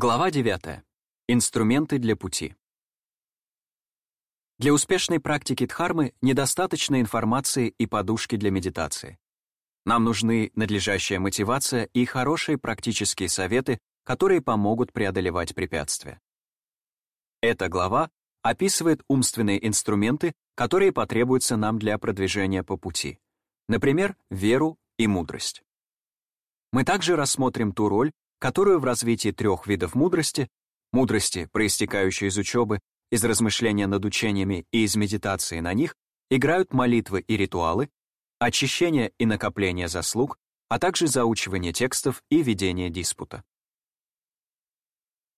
Глава 9. Инструменты для пути. Для успешной практики дхармы недостаточно информации и подушки для медитации. Нам нужны надлежащая мотивация и хорошие практические советы, которые помогут преодолевать препятствия. Эта глава описывает умственные инструменты, которые потребуются нам для продвижения по пути. Например, веру и мудрость. Мы также рассмотрим ту роль, которую в развитии трех видов мудрости, мудрости, проистекающей из учебы, из размышления над учениями и из медитации на них, играют молитвы и ритуалы, очищение и накопление заслуг, а также заучивание текстов и ведение диспута.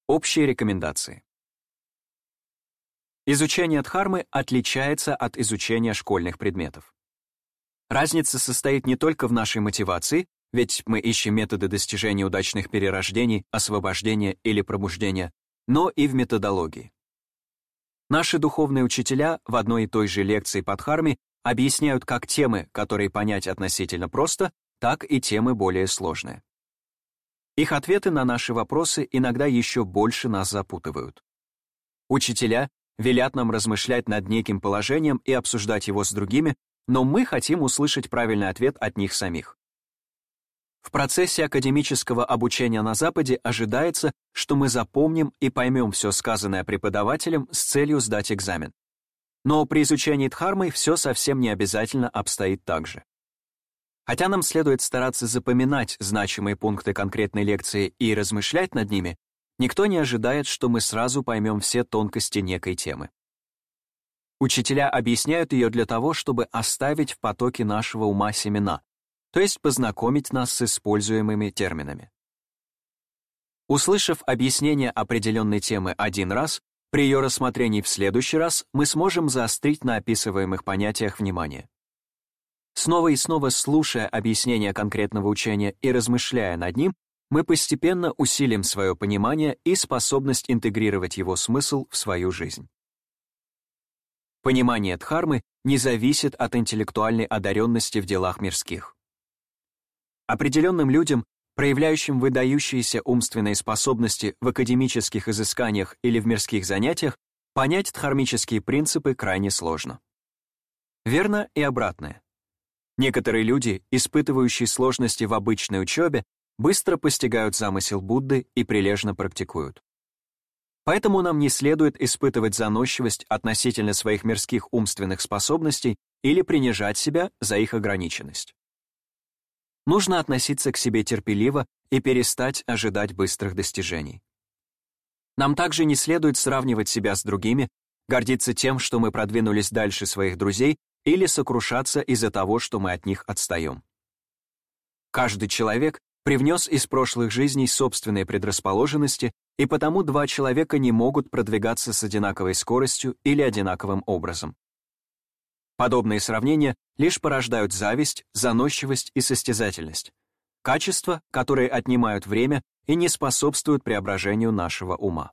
Общие рекомендации. Изучение дхармы отличается от изучения школьных предметов. Разница состоит не только в нашей мотивации, ведь мы ищем методы достижения удачных перерождений, освобождения или пробуждения, но и в методологии. Наши духовные учителя в одной и той же лекции по Дхарме объясняют как темы, которые понять относительно просто, так и темы более сложные. Их ответы на наши вопросы иногда еще больше нас запутывают. Учителя велят нам размышлять над неким положением и обсуждать его с другими, но мы хотим услышать правильный ответ от них самих. В процессе академического обучения на Западе ожидается, что мы запомним и поймем все сказанное преподавателем с целью сдать экзамен. Но при изучении Дхармы все совсем не обязательно обстоит так же. Хотя нам следует стараться запоминать значимые пункты конкретной лекции и размышлять над ними, никто не ожидает, что мы сразу поймем все тонкости некой темы. Учителя объясняют ее для того, чтобы оставить в потоке нашего ума семена, то есть познакомить нас с используемыми терминами. Услышав объяснение определенной темы один раз, при ее рассмотрении в следующий раз мы сможем заострить на описываемых понятиях внимание. Снова и снова слушая объяснение конкретного учения и размышляя над ним, мы постепенно усилим свое понимание и способность интегрировать его смысл в свою жизнь. Понимание дхармы не зависит от интеллектуальной одаренности в делах мирских. Определенным людям, проявляющим выдающиеся умственные способности в академических изысканиях или в мирских занятиях, понять дхармические принципы крайне сложно. Верно и обратное. Некоторые люди, испытывающие сложности в обычной учебе, быстро постигают замысел Будды и прилежно практикуют. Поэтому нам не следует испытывать заносчивость относительно своих мирских умственных способностей или принижать себя за их ограниченность нужно относиться к себе терпеливо и перестать ожидать быстрых достижений. Нам также не следует сравнивать себя с другими, гордиться тем, что мы продвинулись дальше своих друзей, или сокрушаться из-за того, что мы от них отстаем. Каждый человек привнес из прошлых жизней собственные предрасположенности, и потому два человека не могут продвигаться с одинаковой скоростью или одинаковым образом. Подобные сравнения лишь порождают зависть, заносчивость и состязательность. Качества, которые отнимают время и не способствуют преображению нашего ума.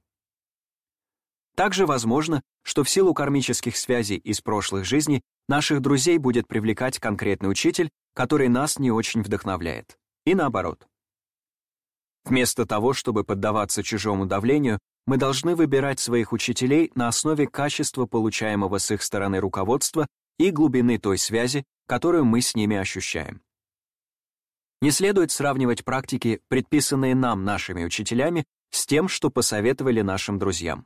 Также возможно, что в силу кармических связей из прошлых жизней наших друзей будет привлекать конкретный учитель, который нас не очень вдохновляет. И наоборот. Вместо того, чтобы поддаваться чужому давлению, мы должны выбирать своих учителей на основе качества получаемого с их стороны руководства и глубины той связи, которую мы с ними ощущаем. Не следует сравнивать практики, предписанные нам нашими учителями, с тем, что посоветовали нашим друзьям.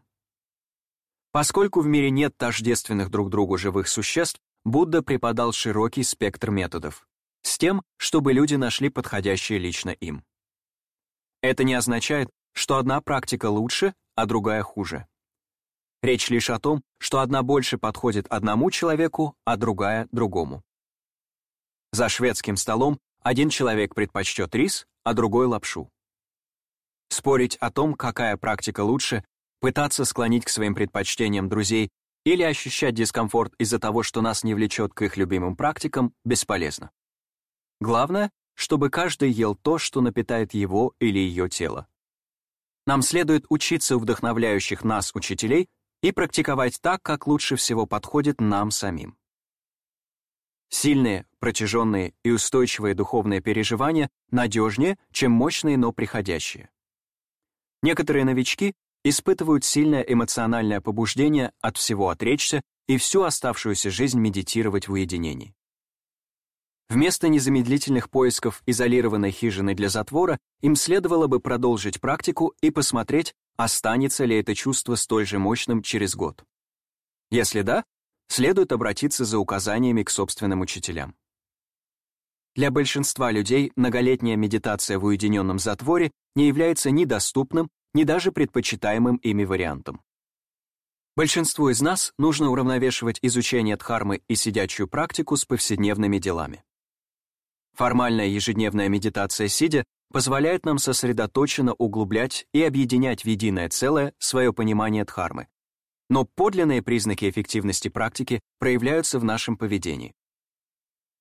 Поскольку в мире нет тождественных друг другу живых существ, Будда преподал широкий спектр методов, с тем, чтобы люди нашли подходящие лично им. Это не означает, что одна практика лучше, а другая хуже. Речь лишь о том, что одна больше подходит одному человеку, а другая — другому. За шведским столом один человек предпочтет рис, а другой — лапшу. Спорить о том, какая практика лучше, пытаться склонить к своим предпочтениям друзей или ощущать дискомфорт из-за того, что нас не влечет к их любимым практикам, бесполезно. Главное, чтобы каждый ел то, что напитает его или ее тело. Нам следует учиться у вдохновляющих нас учителей и практиковать так, как лучше всего подходит нам самим. Сильные, протяженные и устойчивые духовные переживания надежнее, чем мощные, но приходящие. Некоторые новички испытывают сильное эмоциональное побуждение от всего отречься и всю оставшуюся жизнь медитировать в уединении. Вместо незамедлительных поисков изолированной хижины для затвора им следовало бы продолжить практику и посмотреть, останется ли это чувство столь же мощным через год. Если да, следует обратиться за указаниями к собственным учителям. Для большинства людей многолетняя медитация в уединенном затворе не является ни доступным, ни даже предпочитаемым ими вариантом. Большинству из нас нужно уравновешивать изучение дхармы и сидячую практику с повседневными делами. Формальная ежедневная медитация сидя позволяет нам сосредоточенно углублять и объединять в единое целое свое понимание дхармы. Но подлинные признаки эффективности практики проявляются в нашем поведении.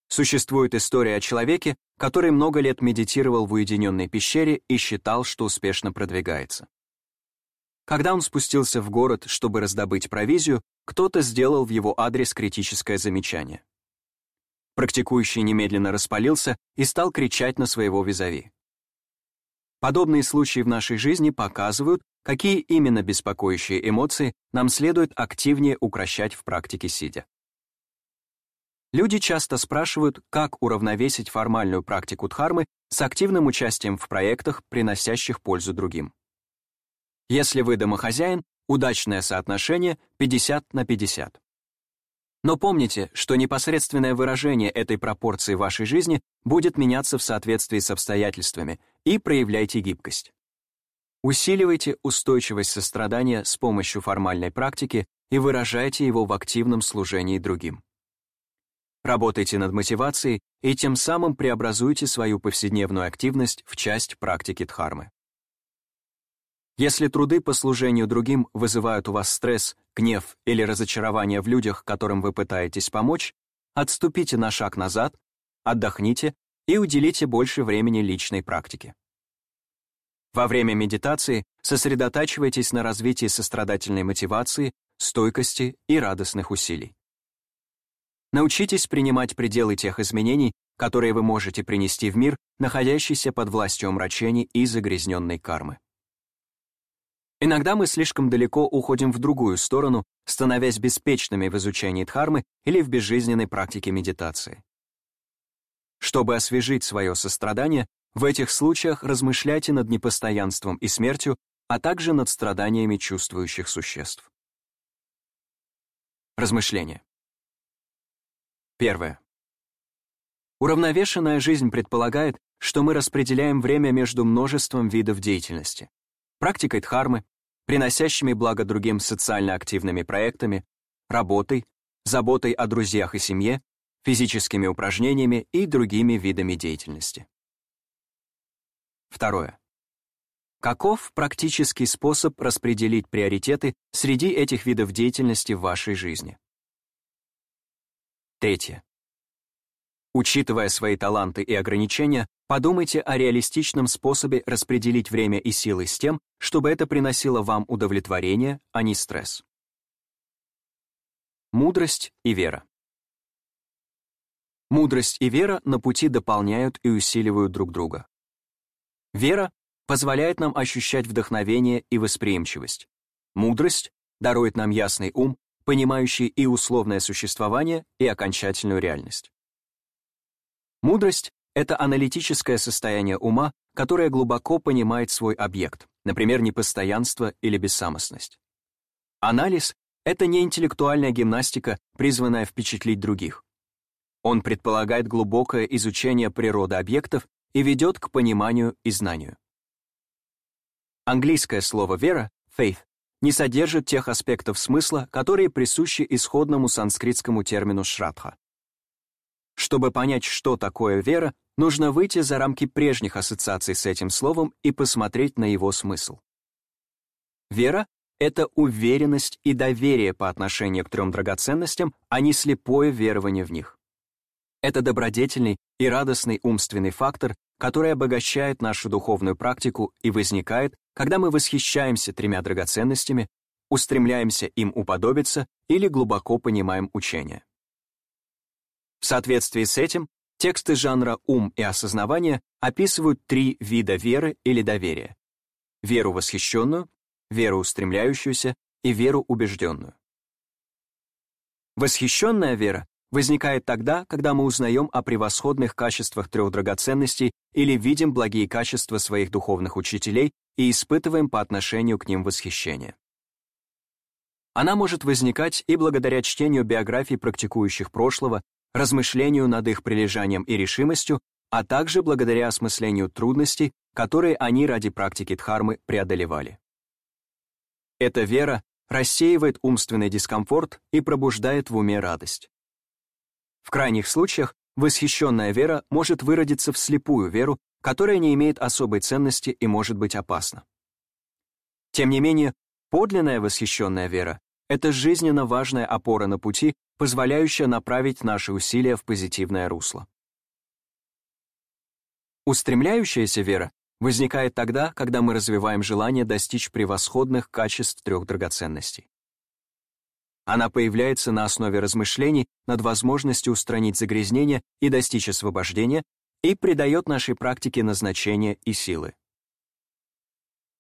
Существует история о человеке, который много лет медитировал в уединенной пещере и считал, что успешно продвигается. Когда он спустился в город, чтобы раздобыть провизию, кто-то сделал в его адрес критическое замечание. Практикующий немедленно распалился и стал кричать на своего визави. Подобные случаи в нашей жизни показывают, какие именно беспокоящие эмоции нам следует активнее укращать в практике сидя. Люди часто спрашивают, как уравновесить формальную практику дхармы с активным участием в проектах, приносящих пользу другим. Если вы домохозяин, удачное соотношение 50 на 50. Но помните, что непосредственное выражение этой пропорции вашей жизни будет меняться в соответствии с обстоятельствами, и проявляйте гибкость. Усиливайте устойчивость сострадания с помощью формальной практики и выражайте его в активном служении другим. Работайте над мотивацией и тем самым преобразуйте свою повседневную активность в часть практики дхармы. Если труды по служению другим вызывают у вас стресс, гнев или разочарование в людях, которым вы пытаетесь помочь, отступите на шаг назад, отдохните и уделите больше времени личной практике. Во время медитации сосредотачивайтесь на развитии сострадательной мотивации, стойкости и радостных усилий. Научитесь принимать пределы тех изменений, которые вы можете принести в мир, находящийся под властью омрачений и загрязненной кармы. Иногда мы слишком далеко уходим в другую сторону, становясь беспечными в изучении дхармы или в безжизненной практике медитации. Чтобы освежить свое сострадание, в этих случаях размышляйте над непостоянством и смертью, а также над страданиями чувствующих существ. Размышления. Первое. Уравновешенная жизнь предполагает, что мы распределяем время между множеством видов деятельности. Практикой дхармы, приносящими благо другим социально активными проектами, работой, заботой о друзьях и семье, физическими упражнениями и другими видами деятельности. Второе. Каков практический способ распределить приоритеты среди этих видов деятельности в вашей жизни? Третье. Учитывая свои таланты и ограничения, подумайте о реалистичном способе распределить время и силы с тем, чтобы это приносило вам удовлетворение, а не стресс. Мудрость и вера. Мудрость и вера на пути дополняют и усиливают друг друга. Вера позволяет нам ощущать вдохновение и восприимчивость. Мудрость дарует нам ясный ум понимающий и условное существование, и окончательную реальность. Мудрость — это аналитическое состояние ума, которое глубоко понимает свой объект, например, непостоянство или бессамостность. Анализ — это не интеллектуальная гимнастика, призванная впечатлить других. Он предполагает глубокое изучение природы объектов и ведет к пониманию и знанию. Английское слово «вера» — faith не содержит тех аспектов смысла, которые присущи исходному санскритскому термину шрадха. Чтобы понять, что такое вера, нужно выйти за рамки прежних ассоциаций с этим словом и посмотреть на его смысл. Вера — это уверенность и доверие по отношению к трем драгоценностям, а не слепое верование в них. Это добродетельный и радостный умственный фактор, который обогащает нашу духовную практику и возникает, когда мы восхищаемся тремя драгоценностями, устремляемся им уподобиться или глубоко понимаем учение. В соответствии с этим, тексты жанра «ум» и «осознавание» описывают три вида веры или доверия. веру восхищенную, веру устремляющуюся и веру убежденную. Восхищенная вера возникает тогда, когда мы узнаем о превосходных качествах трех драгоценностей или видим благие качества своих духовных учителей и испытываем по отношению к ним восхищение. Она может возникать и благодаря чтению биографий практикующих прошлого, размышлению над их прилежанием и решимостью, а также благодаря осмыслению трудностей, которые они ради практики дхармы преодолевали. Эта вера рассеивает умственный дискомфорт и пробуждает в уме радость. В крайних случаях восхищенная вера может выродиться в слепую веру, которая не имеет особой ценности и может быть опасна. Тем не менее, подлинная восхищенная вера — это жизненно важная опора на пути, позволяющая направить наши усилия в позитивное русло. Устремляющаяся вера возникает тогда, когда мы развиваем желание достичь превосходных качеств трех драгоценностей. Она появляется на основе размышлений над возможностью устранить загрязнение и достичь освобождения и придает нашей практике назначение и силы.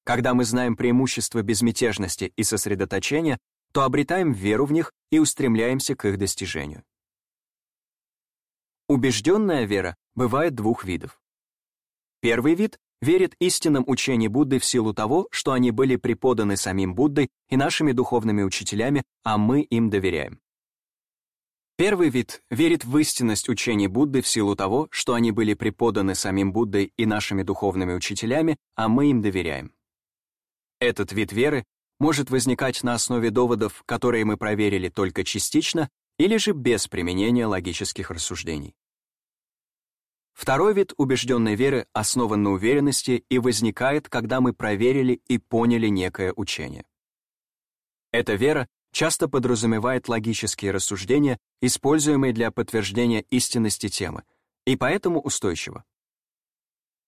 Когда мы знаем преимущества безмятежности и сосредоточения, то обретаем веру в них и устремляемся к их достижению. Убежденная вера бывает двух видов. Первый вид верит истинным учениям Будды в силу того, что они были преподаны самим Буддой и нашими духовными учителями, а мы им доверяем. Первый вид верит в истинность учений Будды в силу того, что они были преподаны самим Буддой и нашими духовными учителями, а мы им доверяем. Этот вид веры может возникать на основе доводов, которые мы проверили только частично, или же без применения логических рассуждений. Второй вид убежденной веры основан на уверенности и возникает, когда мы проверили и поняли некое учение. Эта вера часто подразумевает логические рассуждения, используемые для подтверждения истинности темы, и поэтому устойчива.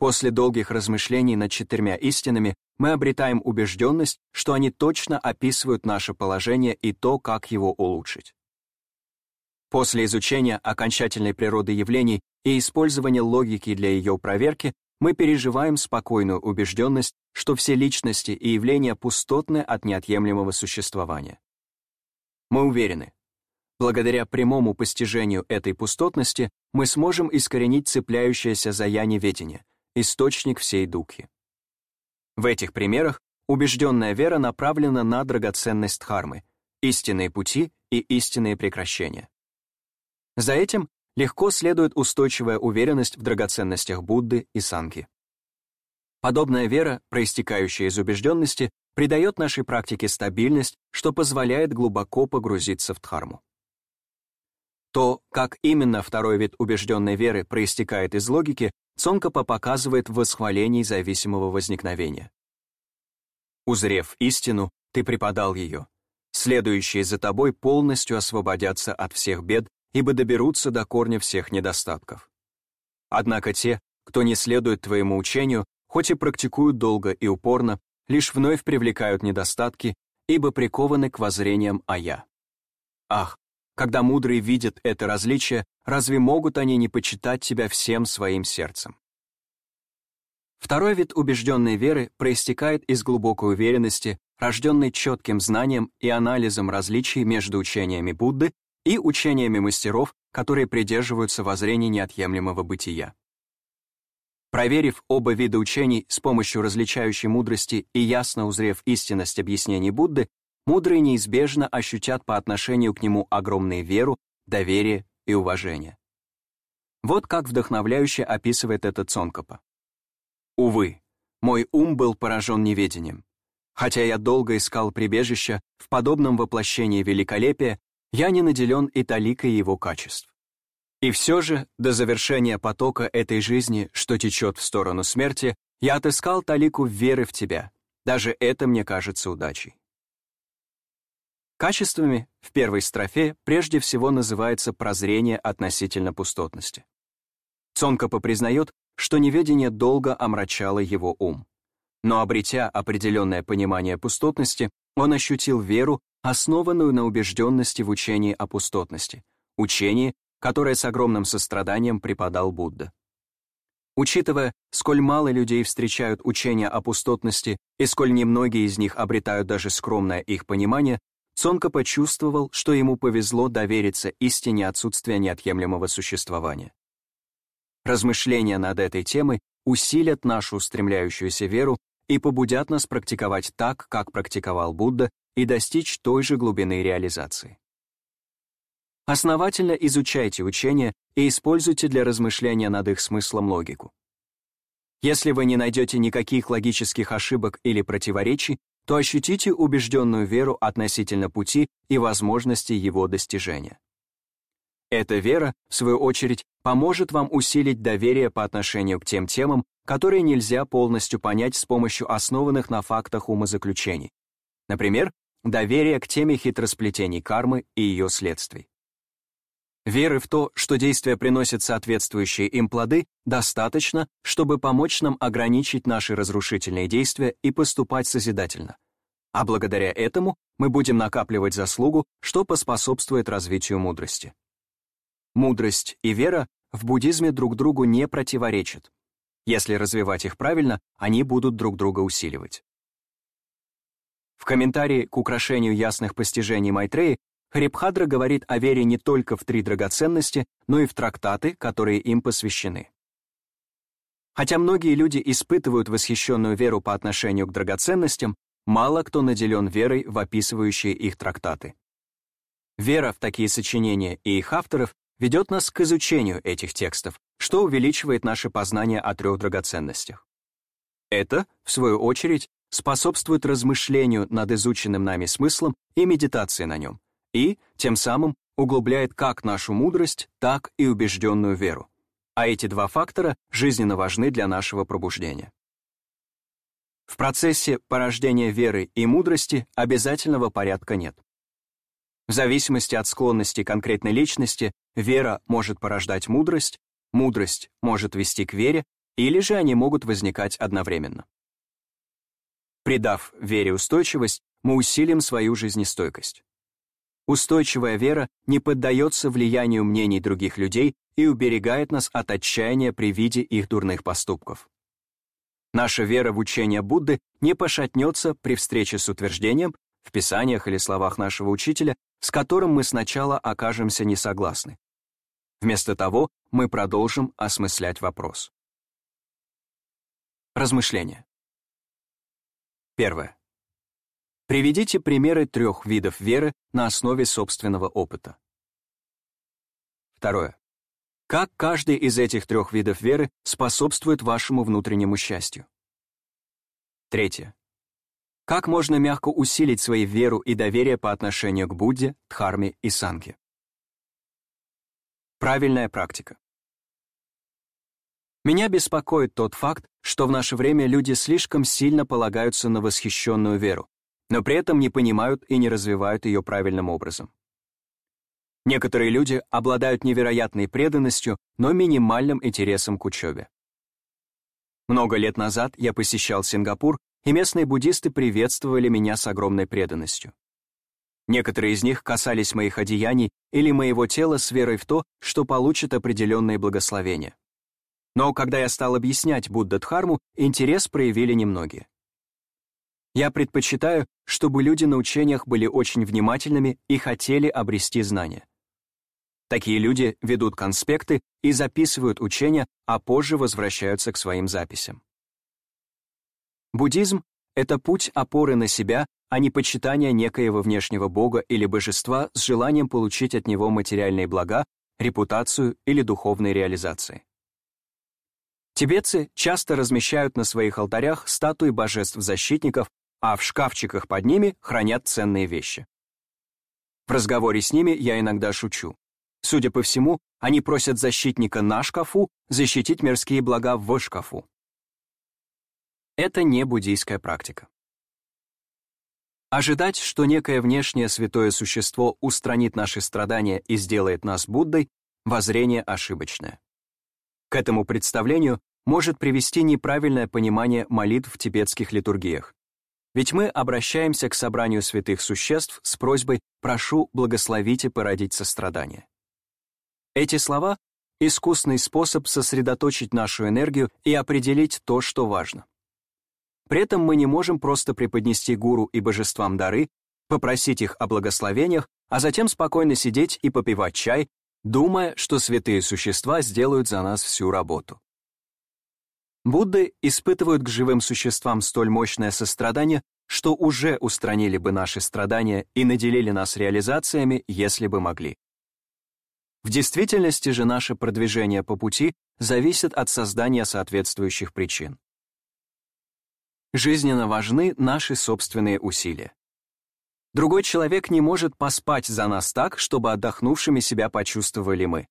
После долгих размышлений над четырьмя истинами мы обретаем убежденность, что они точно описывают наше положение и то, как его улучшить. После изучения окончательной природы явлений и использования логики для ее проверки мы переживаем спокойную убежденность, что все личности и явления пустотны от неотъемлемого существования. Мы уверены, благодаря прямому постижению этой пустотности мы сможем искоренить цепляющееся за я неведение, источник всей духи. В этих примерах убежденная вера направлена на драгоценность дхармы, истинные пути и истинные прекращения. За этим легко следует устойчивая уверенность в драгоценностях Будды и Санки. Подобная вера, проистекающая из убежденности, придает нашей практике стабильность, что позволяет глубоко погрузиться в дхарму. То, как именно второй вид убежденной веры проистекает из логики, Цонкапа показывает в восхвалении зависимого возникновения. «Узрев истину, ты преподал ее. Следующие за тобой полностью освободятся от всех бед ибо доберутся до корня всех недостатков. Однако те, кто не следует твоему учению, хоть и практикуют долго и упорно, лишь вновь привлекают недостатки, ибо прикованы к воззрениям «а я». Ах, когда мудрые видят это различие, разве могут они не почитать тебя всем своим сердцем? Второй вид убежденной веры проистекает из глубокой уверенности, рожденной четким знанием и анализом различий между учениями Будды и учениями мастеров, которые придерживаются воззрений неотъемлемого бытия. Проверив оба вида учений с помощью различающей мудрости и ясно узрев истинность объяснений Будды, мудрые неизбежно ощутят по отношению к нему огромную веру, доверие и уважение. Вот как вдохновляюще описывает это Цонкопа. «Увы, мой ум был поражен неведением. Хотя я долго искал прибежища в подобном воплощении великолепия, я не наделен и таликой его качеств. И все же, до завершения потока этой жизни, что течет в сторону смерти, я отыскал талику веры в тебя. Даже это мне кажется удачей. Качествами в первой строфе прежде всего называется прозрение относительно пустотности. Цонкапа признает, что неведение долго омрачало его ум. Но обретя определенное понимание пустотности, он ощутил веру основанную на убежденности в учении о пустотности, учении, которое с огромным состраданием преподал Будда. Учитывая, сколь мало людей встречают учения о пустотности и сколь немногие из них обретают даже скромное их понимание, Цонка почувствовал, что ему повезло довериться истине отсутствия неотъемлемого существования. Размышления над этой темой усилят нашу устремляющуюся веру и побудят нас практиковать так, как практиковал Будда, и достичь той же глубины реализации. Основательно изучайте учения и используйте для размышления над их смыслом логику. Если вы не найдете никаких логических ошибок или противоречий, то ощутите убежденную веру относительно пути и возможностей его достижения. Эта вера, в свою очередь, поможет вам усилить доверие по отношению к тем темам, которые нельзя полностью понять с помощью основанных на фактах умозаключений. Например, доверие к теме хитросплетений кармы и ее следствий. Веры в то, что действия приносят соответствующие им плоды, достаточно, чтобы помочь нам ограничить наши разрушительные действия и поступать созидательно. А благодаря этому мы будем накапливать заслугу, что поспособствует развитию мудрости. Мудрость и вера в буддизме друг другу не противоречат. Если развивать их правильно, они будут друг друга усиливать. В комментарии к украшению ясных постижений Майтреи Харибхадра говорит о вере не только в три драгоценности, но и в трактаты, которые им посвящены. Хотя многие люди испытывают восхищенную веру по отношению к драгоценностям, мало кто наделен верой в описывающие их трактаты. Вера в такие сочинения и их авторов ведет нас к изучению этих текстов, что увеличивает наше познание о трех драгоценностях. Это, в свою очередь, способствует размышлению над изученным нами смыслом и медитации на нем, и, тем самым, углубляет как нашу мудрость, так и убежденную веру. А эти два фактора жизненно важны для нашего пробуждения. В процессе порождения веры и мудрости обязательного порядка нет. В зависимости от склонности конкретной личности, вера может порождать мудрость, мудрость может вести к вере, или же они могут возникать одновременно. Придав вере устойчивость, мы усилим свою жизнестойкость. Устойчивая вера не поддается влиянию мнений других людей и уберегает нас от отчаяния при виде их дурных поступков. Наша вера в учение Будды не пошатнется при встрече с утверждением, в писаниях или словах нашего учителя, с которым мы сначала окажемся не согласны. Вместо того мы продолжим осмыслять вопрос. Размышления. Первое. Приведите примеры трех видов веры на основе собственного опыта. Второе. Как каждый из этих трех видов веры способствует вашему внутреннему счастью? Третье. Как можно мягко усилить свою веру и доверие по отношению к Будде, Дхарме и Санге? Правильная практика. Меня беспокоит тот факт, что в наше время люди слишком сильно полагаются на восхищенную веру, но при этом не понимают и не развивают ее правильным образом. Некоторые люди обладают невероятной преданностью, но минимальным интересом к учебе. Много лет назад я посещал Сингапур, и местные буддисты приветствовали меня с огромной преданностью. Некоторые из них касались моих одеяний или моего тела с верой в то, что получат определенные благословения. Но когда я стал объяснять Будда-дхарму, интерес проявили немногие. Я предпочитаю, чтобы люди на учениях были очень внимательными и хотели обрести знания. Такие люди ведут конспекты и записывают учения, а позже возвращаются к своим записям. Буддизм — это путь опоры на себя, а не почитания некоего внешнего бога или божества с желанием получить от него материальные блага, репутацию или духовные реализации. Тибетцы часто размещают на своих алтарях статуи божеств-защитников а в шкафчиках под ними хранят ценные вещи. В разговоре с ними я иногда шучу. Судя по всему, они просят защитника на шкафу защитить мирские блага в шкафу. Это не буддийская практика. Ожидать, что некое внешнее святое существо устранит наши страдания и сделает нас Буддой, воззрение ошибочное. К этому представлению может привести неправильное понимание молитв в тибетских литургиях. Ведь мы обращаемся к собранию святых существ с просьбой «прошу, благословите породить сострадание». Эти слова искусный способ сосредоточить нашу энергию и определить то, что важно. При этом мы не можем просто преподнести гуру и божествам дары, попросить их о благословениях, а затем спокойно сидеть и попивать чай, думая, что святые существа сделают за нас всю работу. Будды испытывают к живым существам столь мощное сострадание, что уже устранили бы наши страдания и наделили нас реализациями, если бы могли. В действительности же наше продвижение по пути зависит от создания соответствующих причин. Жизненно важны наши собственные усилия. Другой человек не может поспать за нас так, чтобы отдохнувшими себя почувствовали мы.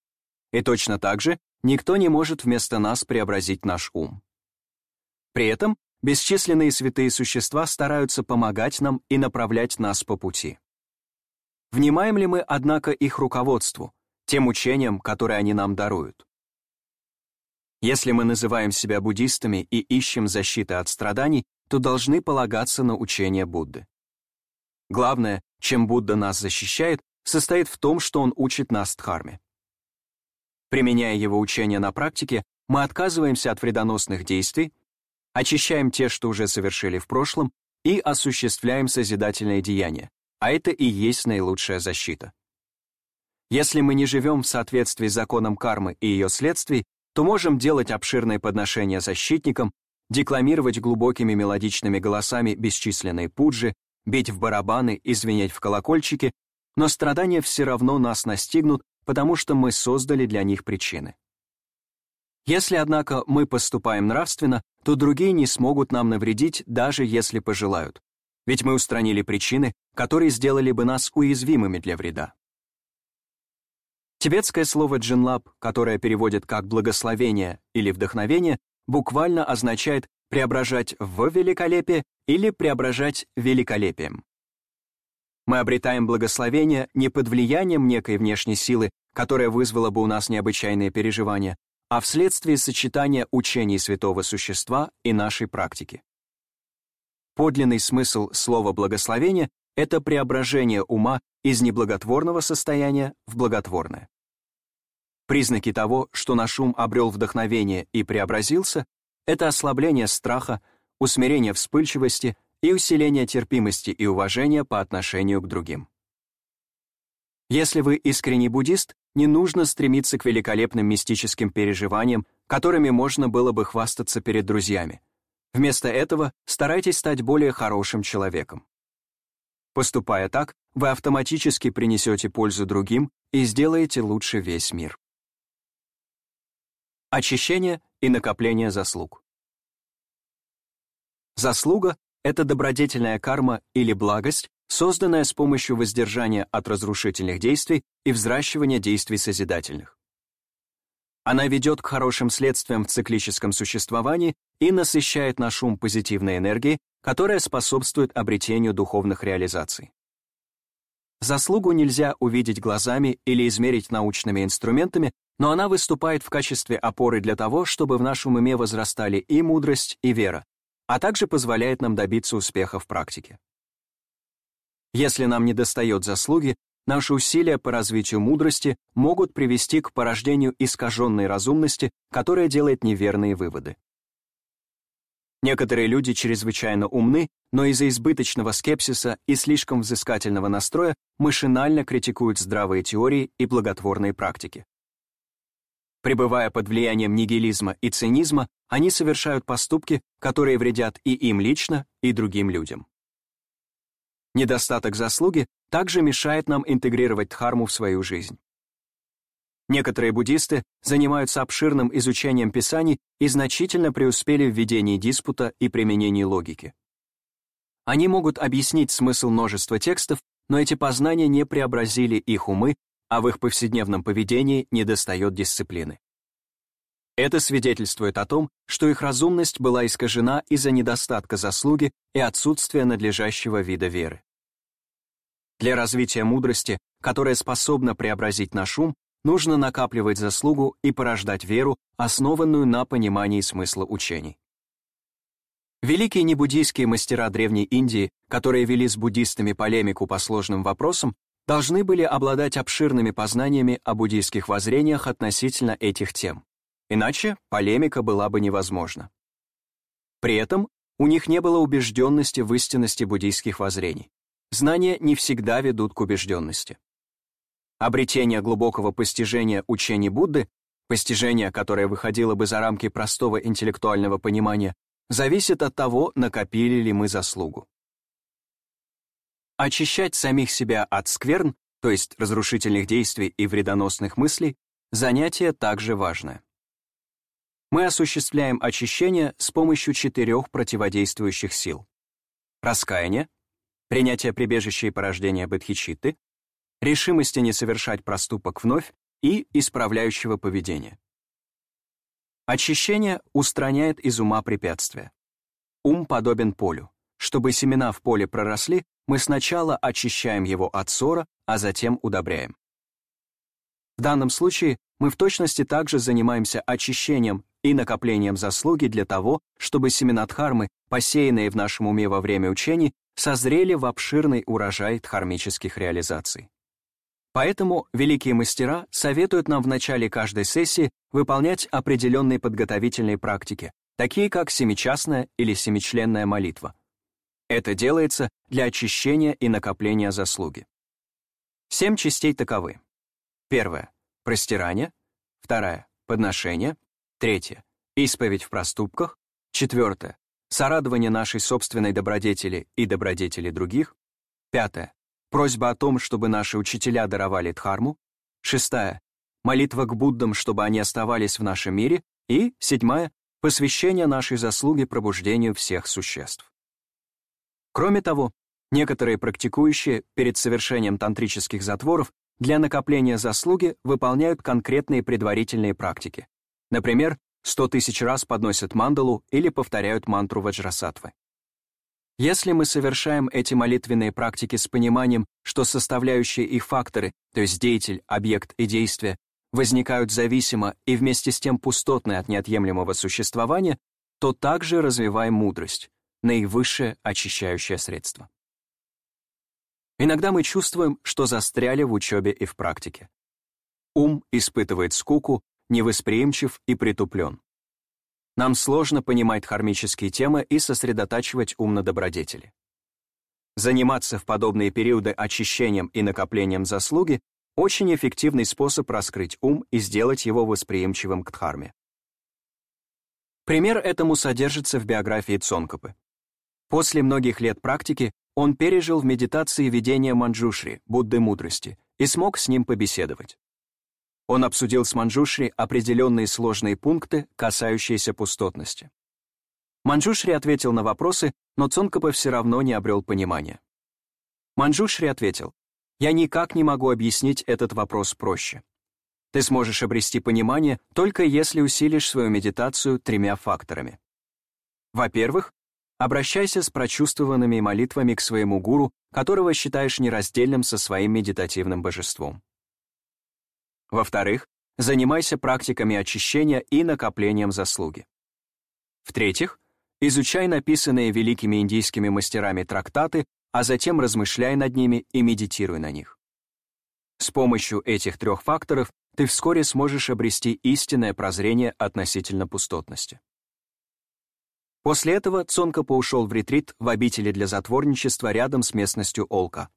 И точно так же никто не может вместо нас преобразить наш ум. При этом бесчисленные святые существа стараются помогать нам и направлять нас по пути. Внимаем ли мы, однако, их руководству, тем учениям, которые они нам даруют? Если мы называем себя буддистами и ищем защиты от страданий, то должны полагаться на учение Будды. Главное, чем Будда нас защищает, состоит в том, что он учит нас дхарме. Применяя его учение на практике, мы отказываемся от вредоносных действий, очищаем те, что уже совершили в прошлом, и осуществляем созидательные деяния, а это и есть наилучшая защита. Если мы не живем в соответствии с законом кармы и ее следствий, то можем делать обширные подношения защитникам, декламировать глубокими мелодичными голосами бесчисленные пуджи, бить в барабаны и звенеть в колокольчики, но страдания все равно нас настигнут, потому что мы создали для них причины. Если, однако, мы поступаем нравственно, то другие не смогут нам навредить, даже если пожелают, ведь мы устранили причины, которые сделали бы нас уязвимыми для вреда. Тибетское слово «джинлаб», которое переводит как «благословение» или «вдохновение», буквально означает преображать в великолепие или преображать великолепием. Мы обретаем благословение не под влиянием некой внешней силы, которая вызвала бы у нас необычайные переживания, а вследствие сочетания учений святого существа и нашей практики. Подлинный смысл слова «благословение» — это преображение ума из неблаготворного состояния в благотворное. Признаки того, что наш ум обрел вдохновение и преобразился, это ослабление страха, усмирение вспыльчивости и усиление терпимости и уважения по отношению к другим. Если вы искренний буддист, не нужно стремиться к великолепным мистическим переживаниям, которыми можно было бы хвастаться перед друзьями. Вместо этого старайтесь стать более хорошим человеком. Поступая так, вы автоматически принесете пользу другим и сделаете лучше весь мир. Очищение и накопление заслуг. Заслуга — это добродетельная карма или благость, созданная с помощью воздержания от разрушительных действий и взращивания действий созидательных. Она ведет к хорошим следствиям в циклическом существовании и насыщает наш ум позитивной энергией, которая способствует обретению духовных реализаций. Заслугу нельзя увидеть глазами или измерить научными инструментами, но она выступает в качестве опоры для того, чтобы в нашем уме возрастали и мудрость, и вера, а также позволяет нам добиться успеха в практике. Если нам недостает заслуги, наши усилия по развитию мудрости могут привести к порождению искаженной разумности, которая делает неверные выводы. Некоторые люди чрезвычайно умны, но из-за избыточного скепсиса и слишком взыскательного настроя машинально критикуют здравые теории и благотворные практики. Пребывая под влиянием нигилизма и цинизма, они совершают поступки, которые вредят и им лично, и другим людям. Недостаток заслуги также мешает нам интегрировать дхарму в свою жизнь. Некоторые буддисты занимаются обширным изучением писаний и значительно преуспели в ведении диспута и применении логики. Они могут объяснить смысл множества текстов, но эти познания не преобразили их умы а в их повседневном поведении недостает дисциплины. Это свидетельствует о том, что их разумность была искажена из-за недостатка заслуги и отсутствия надлежащего вида веры. Для развития мудрости, которая способна преобразить наш ум, нужно накапливать заслугу и порождать веру, основанную на понимании смысла учений. Великие небуддийские мастера Древней Индии, которые вели с буддистами полемику по сложным вопросам, должны были обладать обширными познаниями о буддийских воззрениях относительно этих тем, иначе полемика была бы невозможна. При этом у них не было убежденности в истинности буддийских воззрений. Знания не всегда ведут к убежденности. Обретение глубокого постижения учений Будды, постижение, которое выходило бы за рамки простого интеллектуального понимания, зависит от того, накопили ли мы заслугу. Очищать самих себя от скверн, то есть разрушительных действий и вредоносных мыслей, занятие также важное. Мы осуществляем очищение с помощью четырех противодействующих сил. Раскаяние, принятие прибежища и порождения бодхичитты, решимости не совершать проступок вновь и исправляющего поведения. Очищение устраняет из ума препятствия. Ум подобен полю. Чтобы семена в поле проросли, мы сначала очищаем его от ссора, а затем удобряем. В данном случае мы в точности также занимаемся очищением и накоплением заслуги для того, чтобы семена дхармы, посеянные в нашем уме во время учений, созрели в обширный урожай дхармических реализаций. Поэтому великие мастера советуют нам в начале каждой сессии выполнять определенные подготовительные практики, такие как семичастная или семичленная молитва. Это делается для очищения и накопления заслуги. Семь частей таковы. Первое — простирание. Вторая — подношение. Третье — исповедь в проступках. Четвертое — сорадование нашей собственной добродетели и добродетели других. Пятое Просьба о том, чтобы наши учителя даровали дхарму. Шестая. Молитва к Буддам, чтобы они оставались в нашем мире. И седьмая. Посвящение нашей заслуги пробуждению всех существ. Кроме того, некоторые практикующие перед совершением тантрических затворов для накопления заслуги выполняют конкретные предварительные практики. Например, 100 тысяч раз подносят мандалу или повторяют мантру ваджрасатвы. Если мы совершаем эти молитвенные практики с пониманием, что составляющие их факторы, то есть деятель, объект и действие, возникают зависимо и вместе с тем пустотны от неотъемлемого существования, то также развиваем мудрость, наивысшее очищающее средство. Иногда мы чувствуем, что застряли в учебе и в практике. Ум испытывает скуку, невосприимчив и притуплен. Нам сложно понимать хармические темы и сосредотачивать ум на добродетели. Заниматься в подобные периоды очищением и накоплением заслуги — очень эффективный способ раскрыть ум и сделать его восприимчивым к дхарме. Пример этому содержится в биографии Цонкопы. После многих лет практики он пережил в медитации видение Манджушри, Будды мудрости, и смог с ним побеседовать. Он обсудил с Манджушри определенные сложные пункты, касающиеся пустотности. Манджушри ответил на вопросы, но Цонкопе все равно не обрел понимания. Манджушри ответил, «Я никак не могу объяснить этот вопрос проще. Ты сможешь обрести понимание, только если усилишь свою медитацию тремя факторами. Во-первых, обращайся с прочувствованными молитвами к своему гуру, которого считаешь нераздельным со своим медитативным божеством. Во-вторых, занимайся практиками очищения и накоплением заслуги. В-третьих, изучай написанные великими индийскими мастерами трактаты, а затем размышляй над ними и медитируй на них. С помощью этих трех факторов ты вскоре сможешь обрести истинное прозрение относительно пустотности. После этого Цонкапо ушел в ретрит в обители для затворничества рядом с местностью Олка.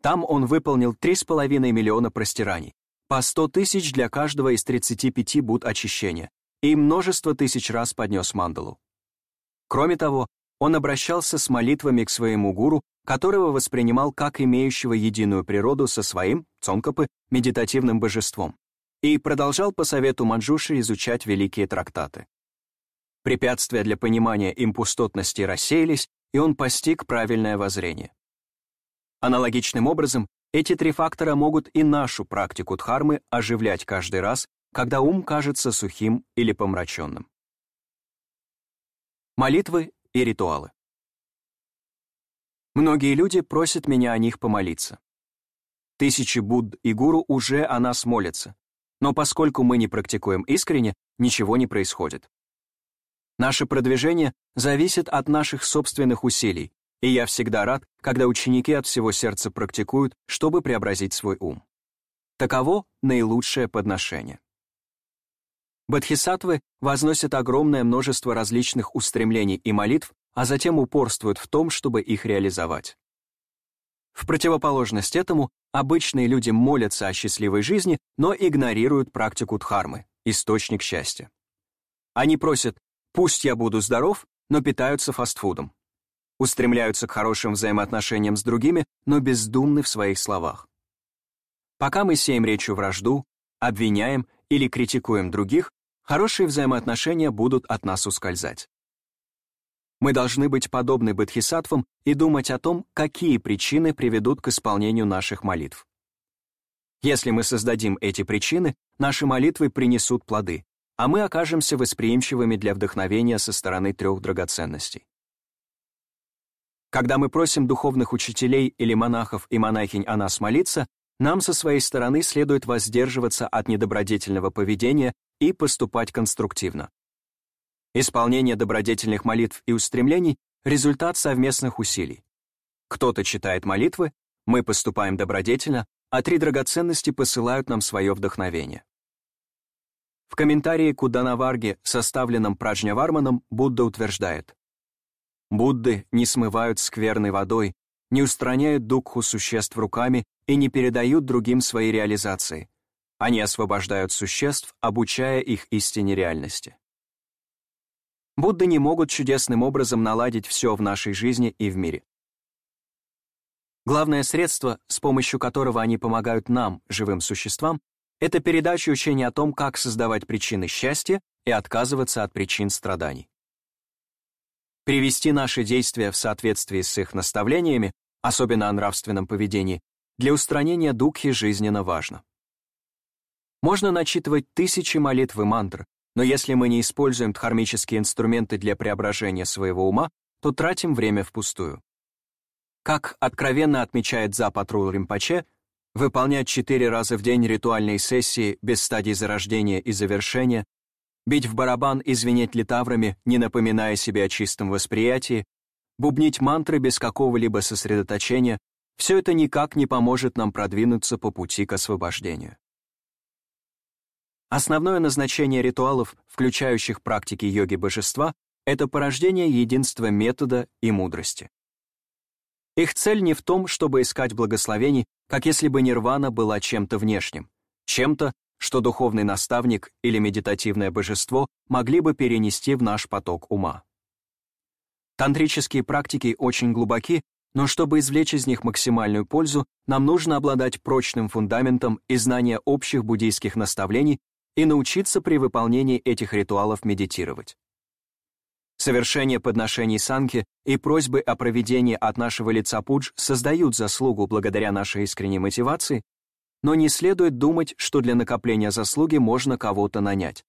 Там он выполнил 3,5 миллиона простираний, по 100 тысяч для каждого из 35 буд очищения, и множество тысяч раз поднес мандалу. Кроме того, он обращался с молитвами к своему гуру, которого воспринимал как имеющего единую природу со своим, Цонкопы, медитативным божеством, и продолжал по совету Манджуши изучать великие трактаты. Препятствия для понимания им пустотности рассеялись, и он постиг правильное воззрение. Аналогичным образом, эти три фактора могут и нашу практику дхармы оживлять каждый раз, когда ум кажется сухим или помраченным. Молитвы и ритуалы. Многие люди просят меня о них помолиться. Тысячи Будд и Гуру уже о нас молятся, но поскольку мы не практикуем искренне, ничего не происходит. Наше продвижение зависит от наших собственных усилий, и я всегда рад, когда ученики от всего сердца практикуют, чтобы преобразить свой ум. Таково наилучшее подношение. Бодхисаттвы возносят огромное множество различных устремлений и молитв, а затем упорствуют в том, чтобы их реализовать. В противоположность этому, обычные люди молятся о счастливой жизни, но игнорируют практику дхармы, источник счастья. Они просят «пусть я буду здоров», но питаются фастфудом. Устремляются к хорошим взаимоотношениям с другими, но бездумны в своих словах. Пока мы сеем речью вражду, обвиняем или критикуем других, хорошие взаимоотношения будут от нас ускользать. Мы должны быть подобны бодхисаттвам и думать о том, какие причины приведут к исполнению наших молитв. Если мы создадим эти причины, наши молитвы принесут плоды, а мы окажемся восприимчивыми для вдохновения со стороны трех драгоценностей. Когда мы просим духовных учителей или монахов и монахинь о нас молиться, нам со своей стороны следует воздерживаться от недобродетельного поведения и поступать конструктивно. Исполнение добродетельных молитв и устремлений — результат совместных усилий. Кто-то читает молитвы, мы поступаем добродетельно, а три драгоценности посылают нам свое вдохновение. В комментарии к Уданаварге, составленном Праджняварманом, Будда утверждает, «Будды не смывают скверной водой, не устраняют дукху существ руками и не передают другим свои реализации. Они освобождают существ, обучая их истине реальности. Будды не могут чудесным образом наладить все в нашей жизни и в мире. Главное средство, с помощью которого они помогают нам, живым существам, это передача учения о том, как создавать причины счастья и отказываться от причин страданий. Привести наши действия в соответствии с их наставлениями, особенно о нравственном поведении, для устранения дукхи жизненно важно. Можно начитывать тысячи молитв и мантр, но если мы не используем дхармические инструменты для преображения своего ума, то тратим время впустую. Как откровенно отмечает Запатрул Римпаче, выполнять четыре раза в день ритуальные сессии без стадий зарождения и завершения, бить в барабан и звенеть литаврами, не напоминая себе о чистом восприятии, бубнить мантры без какого-либо сосредоточения, все это никак не поможет нам продвинуться по пути к освобождению. Основное назначение ритуалов, включающих практики йоги божества, это порождение единства метода и мудрости. Их цель не в том, чтобы искать благословений, как если бы нирвана была чем-то внешним, чем-то, что духовный наставник или медитативное божество могли бы перенести в наш поток ума. Тантрические практики очень глубоки, но чтобы извлечь из них максимальную пользу, нам нужно обладать прочным фундаментом и знания общих буддийских наставлений и научиться при выполнении этих ритуалов медитировать. Совершение подношений санки и просьбы о проведении от нашего лица пудж создают заслугу благодаря нашей искренней мотивации, но не следует думать, что для накопления заслуги можно кого-то нанять,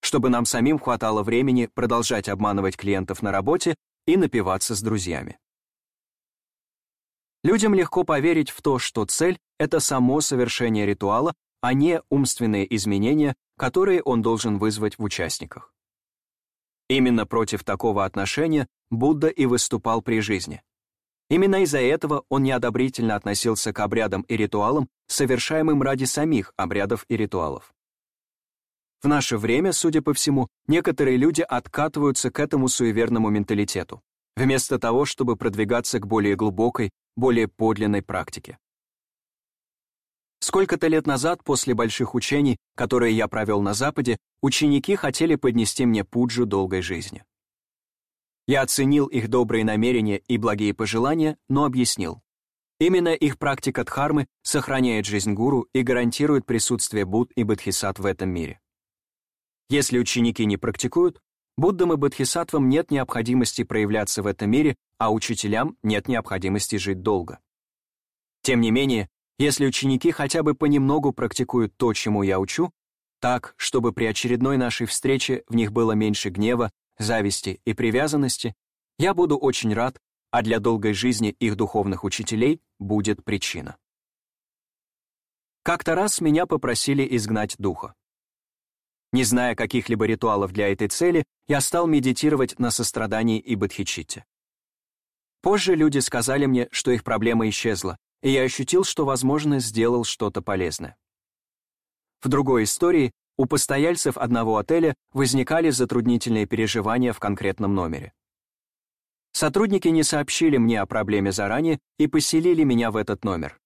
чтобы нам самим хватало времени продолжать обманывать клиентов на работе и напиваться с друзьями. Людям легко поверить в то, что цель — это само совершение ритуала, а не умственные изменения, которые он должен вызвать в участниках. Именно против такого отношения Будда и выступал при жизни. Именно из-за этого он неодобрительно относился к обрядам и ритуалам, совершаемым ради самих обрядов и ритуалов. В наше время, судя по всему, некоторые люди откатываются к этому суеверному менталитету, вместо того, чтобы продвигаться к более глубокой, более подлинной практике. Сколько-то лет назад, после больших учений, которые я провел на Западе, ученики хотели поднести мне пуджу долгой жизни. Я оценил их добрые намерения и благие пожелания, но объяснил. Именно их практика дхармы сохраняет жизнь гуру и гарантирует присутствие Будд и Бодхисаттв в этом мире. Если ученики не практикуют, Буддам и Бодхисаттвам нет необходимости проявляться в этом мире, а учителям нет необходимости жить долго. Тем не менее, если ученики хотя бы понемногу практикуют то, чему я учу, так, чтобы при очередной нашей встрече в них было меньше гнева, зависти и привязанности, я буду очень рад, а для долгой жизни их духовных учителей будет причина. Как-то раз меня попросили изгнать духа. Не зная каких-либо ритуалов для этой цели, я стал медитировать на сострадании и бодхичитте. Позже люди сказали мне, что их проблема исчезла, и я ощутил, что, возможно, сделал что-то полезное. В другой истории у постояльцев одного отеля возникали затруднительные переживания в конкретном номере. Сотрудники не сообщили мне о проблеме заранее и поселили меня в этот номер.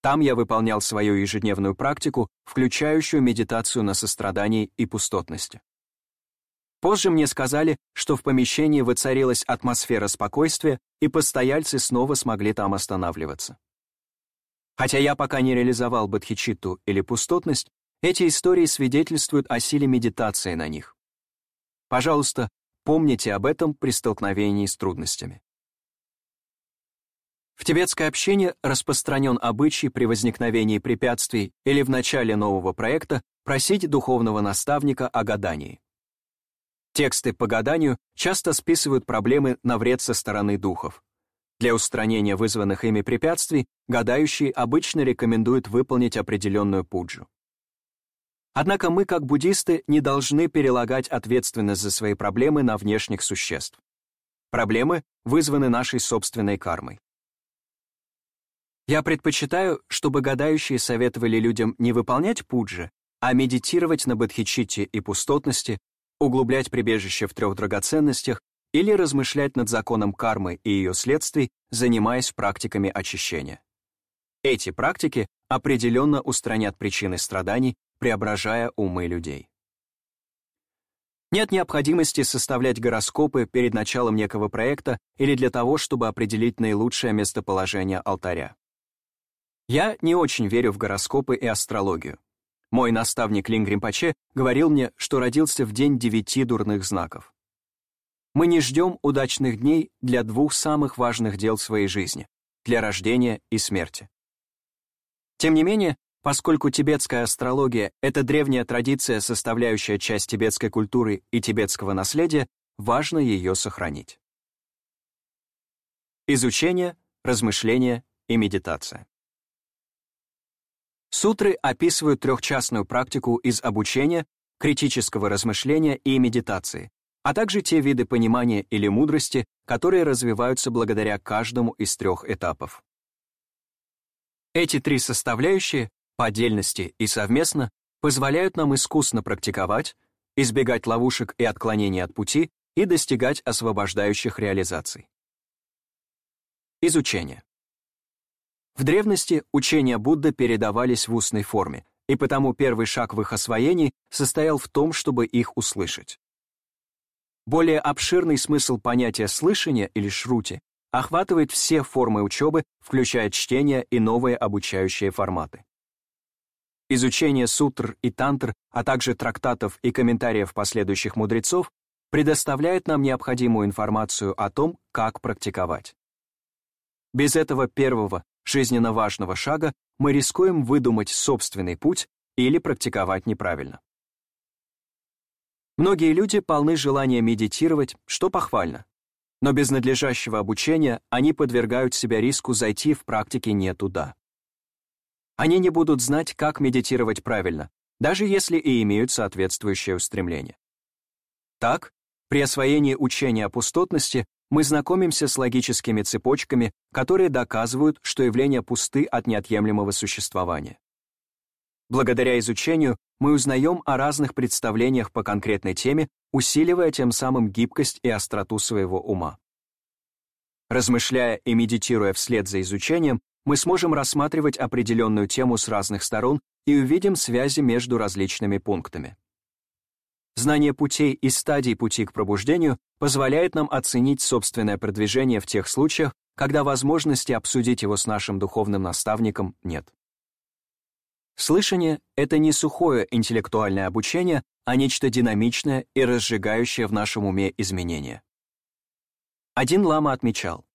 Там я выполнял свою ежедневную практику, включающую медитацию на сострадании и пустотности. Позже мне сказали, что в помещении воцарилась атмосфера спокойствия, и постояльцы снова смогли там останавливаться. Хотя я пока не реализовал бодхичитту или пустотность, эти истории свидетельствуют о силе медитации на них. Пожалуйста, помните об этом при столкновении с трудностями. В тибетское общение распространен обычай при возникновении препятствий или в начале нового проекта просить духовного наставника о гадании. Тексты по гаданию часто списывают проблемы на вред со стороны духов. Для устранения вызванных ими препятствий гадающий обычно рекомендует выполнить определенную пуджу. Однако мы, как буддисты, не должны перелагать ответственность за свои проблемы на внешних существ. Проблемы вызваны нашей собственной кармой. Я предпочитаю, чтобы гадающие советовали людям не выполнять пуджи, а медитировать на бодхичитте и пустотности, углублять прибежище в трех драгоценностях или размышлять над законом кармы и ее следствий, занимаясь практиками очищения. Эти практики определенно устранят причины страданий, преображая умы людей. Нет необходимости составлять гороскопы перед началом некого проекта или для того, чтобы определить наилучшее местоположение алтаря. Я не очень верю в гороскопы и астрологию. Мой наставник Линг Римпаче говорил мне, что родился в день девяти дурных знаков. Мы не ждем удачных дней для двух самых важных дел своей жизни — для рождения и смерти. Тем не менее, поскольку тибетская астрология — это древняя традиция, составляющая часть тибетской культуры и тибетского наследия, важно ее сохранить. Изучение, размышление и медитация. Сутры описывают трехчастную практику из обучения, критического размышления и медитации, а также те виды понимания или мудрости, которые развиваются благодаря каждому из трех этапов. Эти три составляющие, по отдельности и совместно, позволяют нам искусно практиковать, избегать ловушек и отклонений от пути и достигать освобождающих реализаций. Изучение. В древности учения Будды передавались в устной форме, и потому первый шаг в их освоении состоял в том, чтобы их услышать. Более обширный смысл понятия слышания или шрути охватывает все формы учебы, включая чтение и новые обучающие форматы. Изучение сутр и тантр, а также трактатов и комментариев последующих мудрецов предоставляет нам необходимую информацию о том, как практиковать. Без этого первого, жизненно важного шага мы рискуем выдумать собственный путь или практиковать неправильно. Многие люди полны желания медитировать, что похвально. Но без надлежащего обучения они подвергают себя риску зайти в практике не туда. Они не будут знать, как медитировать правильно, даже если и имеют соответствующее устремление. Так, при освоении учения о пустотности мы знакомимся с логическими цепочками, которые доказывают, что явления пусты от неотъемлемого существования. Благодаря изучению мы узнаем о разных представлениях по конкретной теме, усиливая тем самым гибкость и остроту своего ума. Размышляя и медитируя вслед за изучением, мы сможем рассматривать определенную тему с разных сторон и увидим связи между различными пунктами. Знание путей и стадий пути к пробуждению позволяет нам оценить собственное продвижение в тех случаях, когда возможности обсудить его с нашим духовным наставником нет. Слышание — это не сухое интеллектуальное обучение, а нечто динамичное и разжигающее в нашем уме изменения. Один лама отмечал,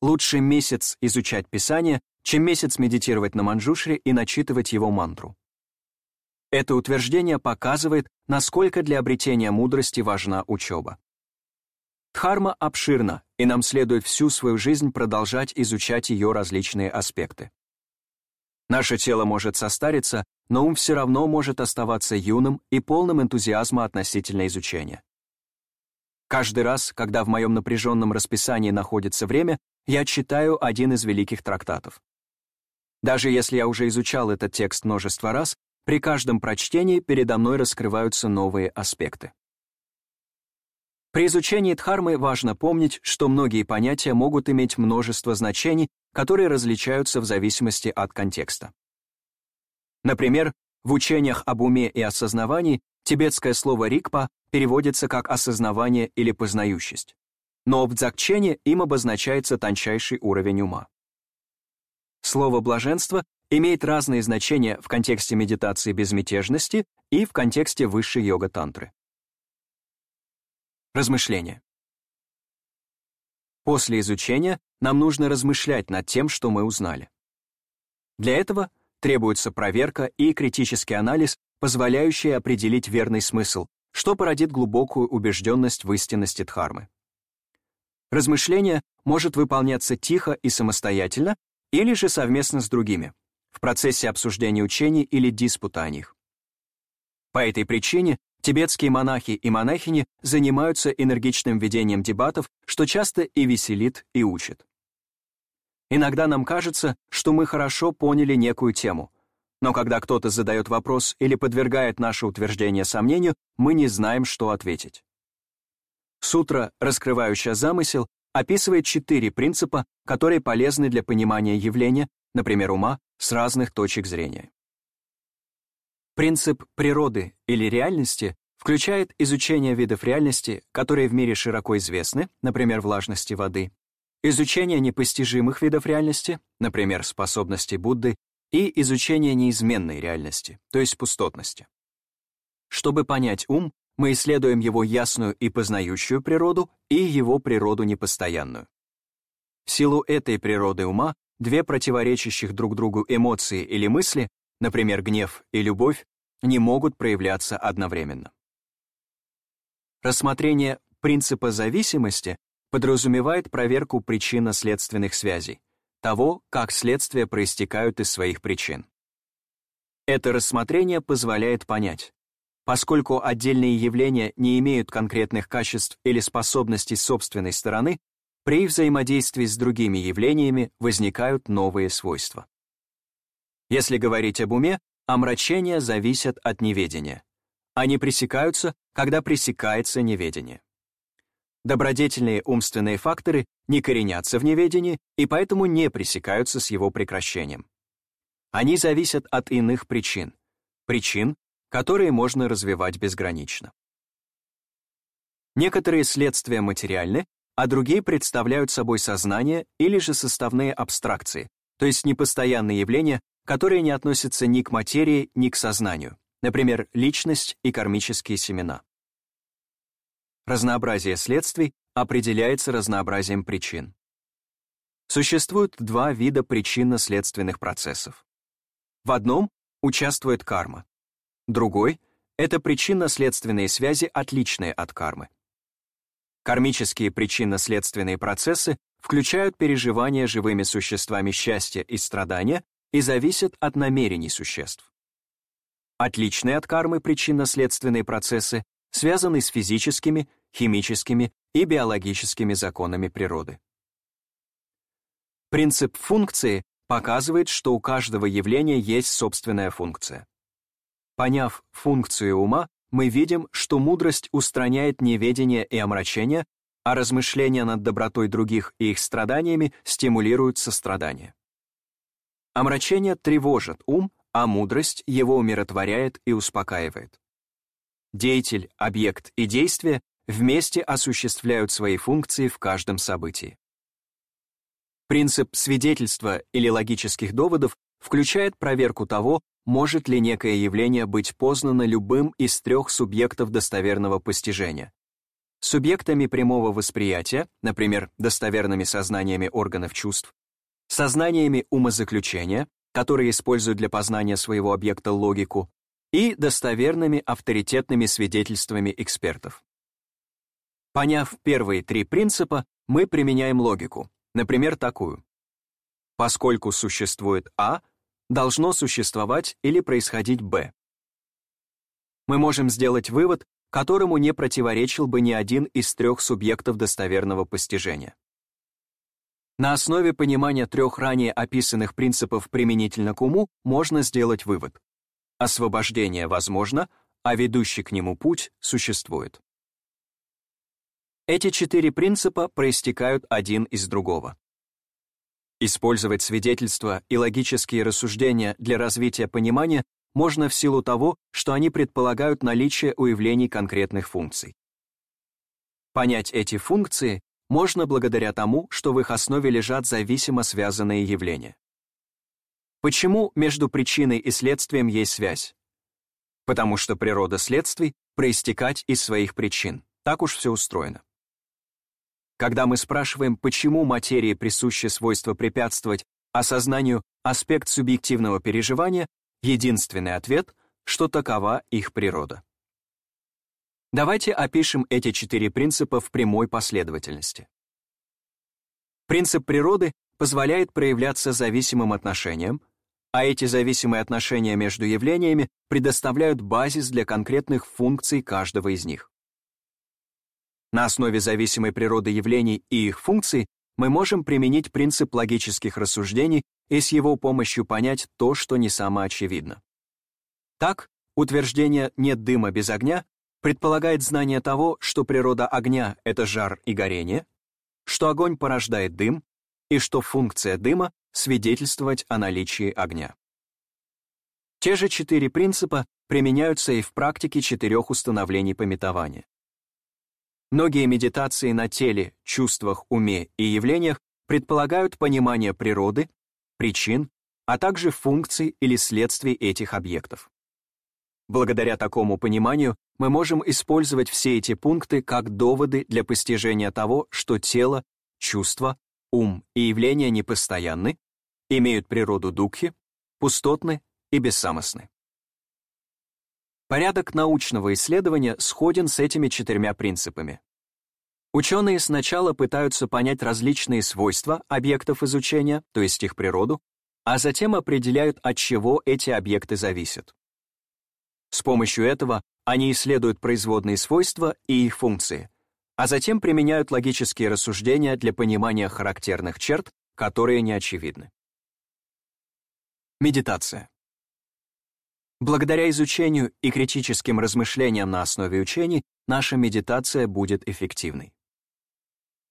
лучше месяц изучать Писание, чем месяц медитировать на манджушре и начитывать его мантру. Это утверждение показывает, насколько для обретения мудрости важна учеба. Дхарма обширна, и нам следует всю свою жизнь продолжать изучать ее различные аспекты. Наше тело может состариться, но ум все равно может оставаться юным и полным энтузиазма относительно изучения. Каждый раз, когда в моем напряженном расписании находится время, я читаю один из великих трактатов. Даже если я уже изучал этот текст множество раз, при каждом прочтении передо мной раскрываются новые аспекты. При изучении Дхармы важно помнить, что многие понятия могут иметь множество значений, которые различаются в зависимости от контекста. Например, в учениях об уме и осознавании тибетское слово «рикпа» переводится как «осознавание» или «познающесть». Но в дзакчене им обозначается тончайший уровень ума. Слово «блаженство» имеет разные значения в контексте медитации безмятежности и в контексте высшей йога-тантры. Размышления. После изучения нам нужно размышлять над тем, что мы узнали. Для этого требуется проверка и критический анализ, позволяющий определить верный смысл, что породит глубокую убежденность в истинности Дхармы. Размышление может выполняться тихо и самостоятельно или же совместно с другими, в процессе обсуждения учений или диспута о них. По этой причине тибетские монахи и монахини занимаются энергичным ведением дебатов, что часто и веселит, и учит. Иногда нам кажется, что мы хорошо поняли некую тему, но когда кто-то задает вопрос или подвергает наше утверждение сомнению, мы не знаем, что ответить. Сутра, раскрывающая замысел, описывает четыре принципа, которые полезны для понимания явления, например, ума, с разных точек зрения. Принцип природы или реальности включает изучение видов реальности, которые в мире широко известны, например, влажности воды, изучение непостижимых видов реальности, например, способности Будды, и изучение неизменной реальности, то есть пустотности. Чтобы понять ум, мы исследуем его ясную и познающую природу и его природу непостоянную. В силу этой природы ума две противоречащих друг другу эмоции или мысли, например, гнев и любовь, не могут проявляться одновременно. Рассмотрение принципа зависимости подразумевает проверку причинно-следственных связей, того, как следствия проистекают из своих причин. Это рассмотрение позволяет понять, поскольку отдельные явления не имеют конкретных качеств или способностей собственной стороны, при взаимодействии с другими явлениями возникают новые свойства. Если говорить об уме, омрачения зависят от неведения. Они пресекаются, когда пресекается неведение. Добродетельные умственные факторы не коренятся в неведении и поэтому не пресекаются с его прекращением. Они зависят от иных причин, причин, которые можно развивать безгранично. Некоторые следствия материальны, а другие представляют собой сознание или же составные абстракции, то есть непостоянные явления, которые не относятся ни к материи, ни к сознанию, например, личность и кармические семена. Разнообразие следствий определяется разнообразием причин. Существует два вида причинно-следственных процессов. В одном участвует карма. Другой — это причинно-следственные связи, отличные от кармы. Кармические причинно-следственные процессы включают переживания живыми существами счастья и страдания и зависят от намерений существ. Отличные от кармы причинно-следственные процессы связаны с физическими, химическими и биологическими законами природы. Принцип функции показывает, что у каждого явления есть собственная функция. Поняв функцию ума, мы видим, что мудрость устраняет неведение и омрачение, а размышления над добротой других и их страданиями стимулируют сострадание. Омрачение тревожит ум, а мудрость его умиротворяет и успокаивает. Деятель, объект и действие вместе осуществляют свои функции в каждом событии. Принцип свидетельства или логических доводов включает проверку того, может ли некое явление быть познано любым из трех субъектов достоверного постижения. Субъектами прямого восприятия, например, достоверными сознаниями органов чувств, сознаниями умозаключения, которые используют для познания своего объекта логику, и достоверными авторитетными свидетельствами экспертов. Поняв первые три принципа, мы применяем логику, например, такую. Поскольку существует А, должно существовать или происходить Б. Мы можем сделать вывод, которому не противоречил бы ни один из трех субъектов достоверного постижения. На основе понимания трех ранее описанных принципов применительно к уму можно сделать вывод. Освобождение возможно, а ведущий к нему путь существует. Эти четыре принципа проистекают один из другого. Использовать свидетельства и логические рассуждения для развития понимания можно в силу того, что они предполагают наличие уявлений конкретных функций. Понять эти функции можно благодаря тому, что в их основе лежат зависимо связанные явления. Почему между причиной и следствием есть связь? Потому что природа следствий проистекать из своих причин. Так уж все устроено. Когда мы спрашиваем, почему материи присуще свойство препятствовать осознанию аспект субъективного переживания, единственный ответ, что такова их природа. Давайте опишем эти четыре принципа в прямой последовательности. Принцип природы позволяет проявляться зависимым отношениям, а эти зависимые отношения между явлениями предоставляют базис для конкретных функций каждого из них. На основе зависимой природы явлений и их функций мы можем применить принцип логических рассуждений и с его помощью понять то, что не самоочевидно. Так, утверждение «нет дыма без огня» предполагает знание того, что природа огня — это жар и горение, что огонь порождает дым и что функция дыма — свидетельствовать о наличии огня. Те же четыре принципа применяются и в практике четырех установлений пометования. Многие медитации на теле, чувствах, уме и явлениях предполагают понимание природы, причин, а также функций или следствий этих объектов. Благодаря такому пониманию мы можем использовать все эти пункты как доводы для постижения того, что тело, чувства, ум и явления непостоянны, имеют природу духи, пустотны и бессамостны. Порядок научного исследования сходен с этими четырьмя принципами. Ученые сначала пытаются понять различные свойства объектов изучения, то есть их природу, а затем определяют, от чего эти объекты зависят. С помощью этого они исследуют производные свойства и их функции, а затем применяют логические рассуждения для понимания характерных черт, которые не очевидны. Медитация. Благодаря изучению и критическим размышлениям на основе учений наша медитация будет эффективной.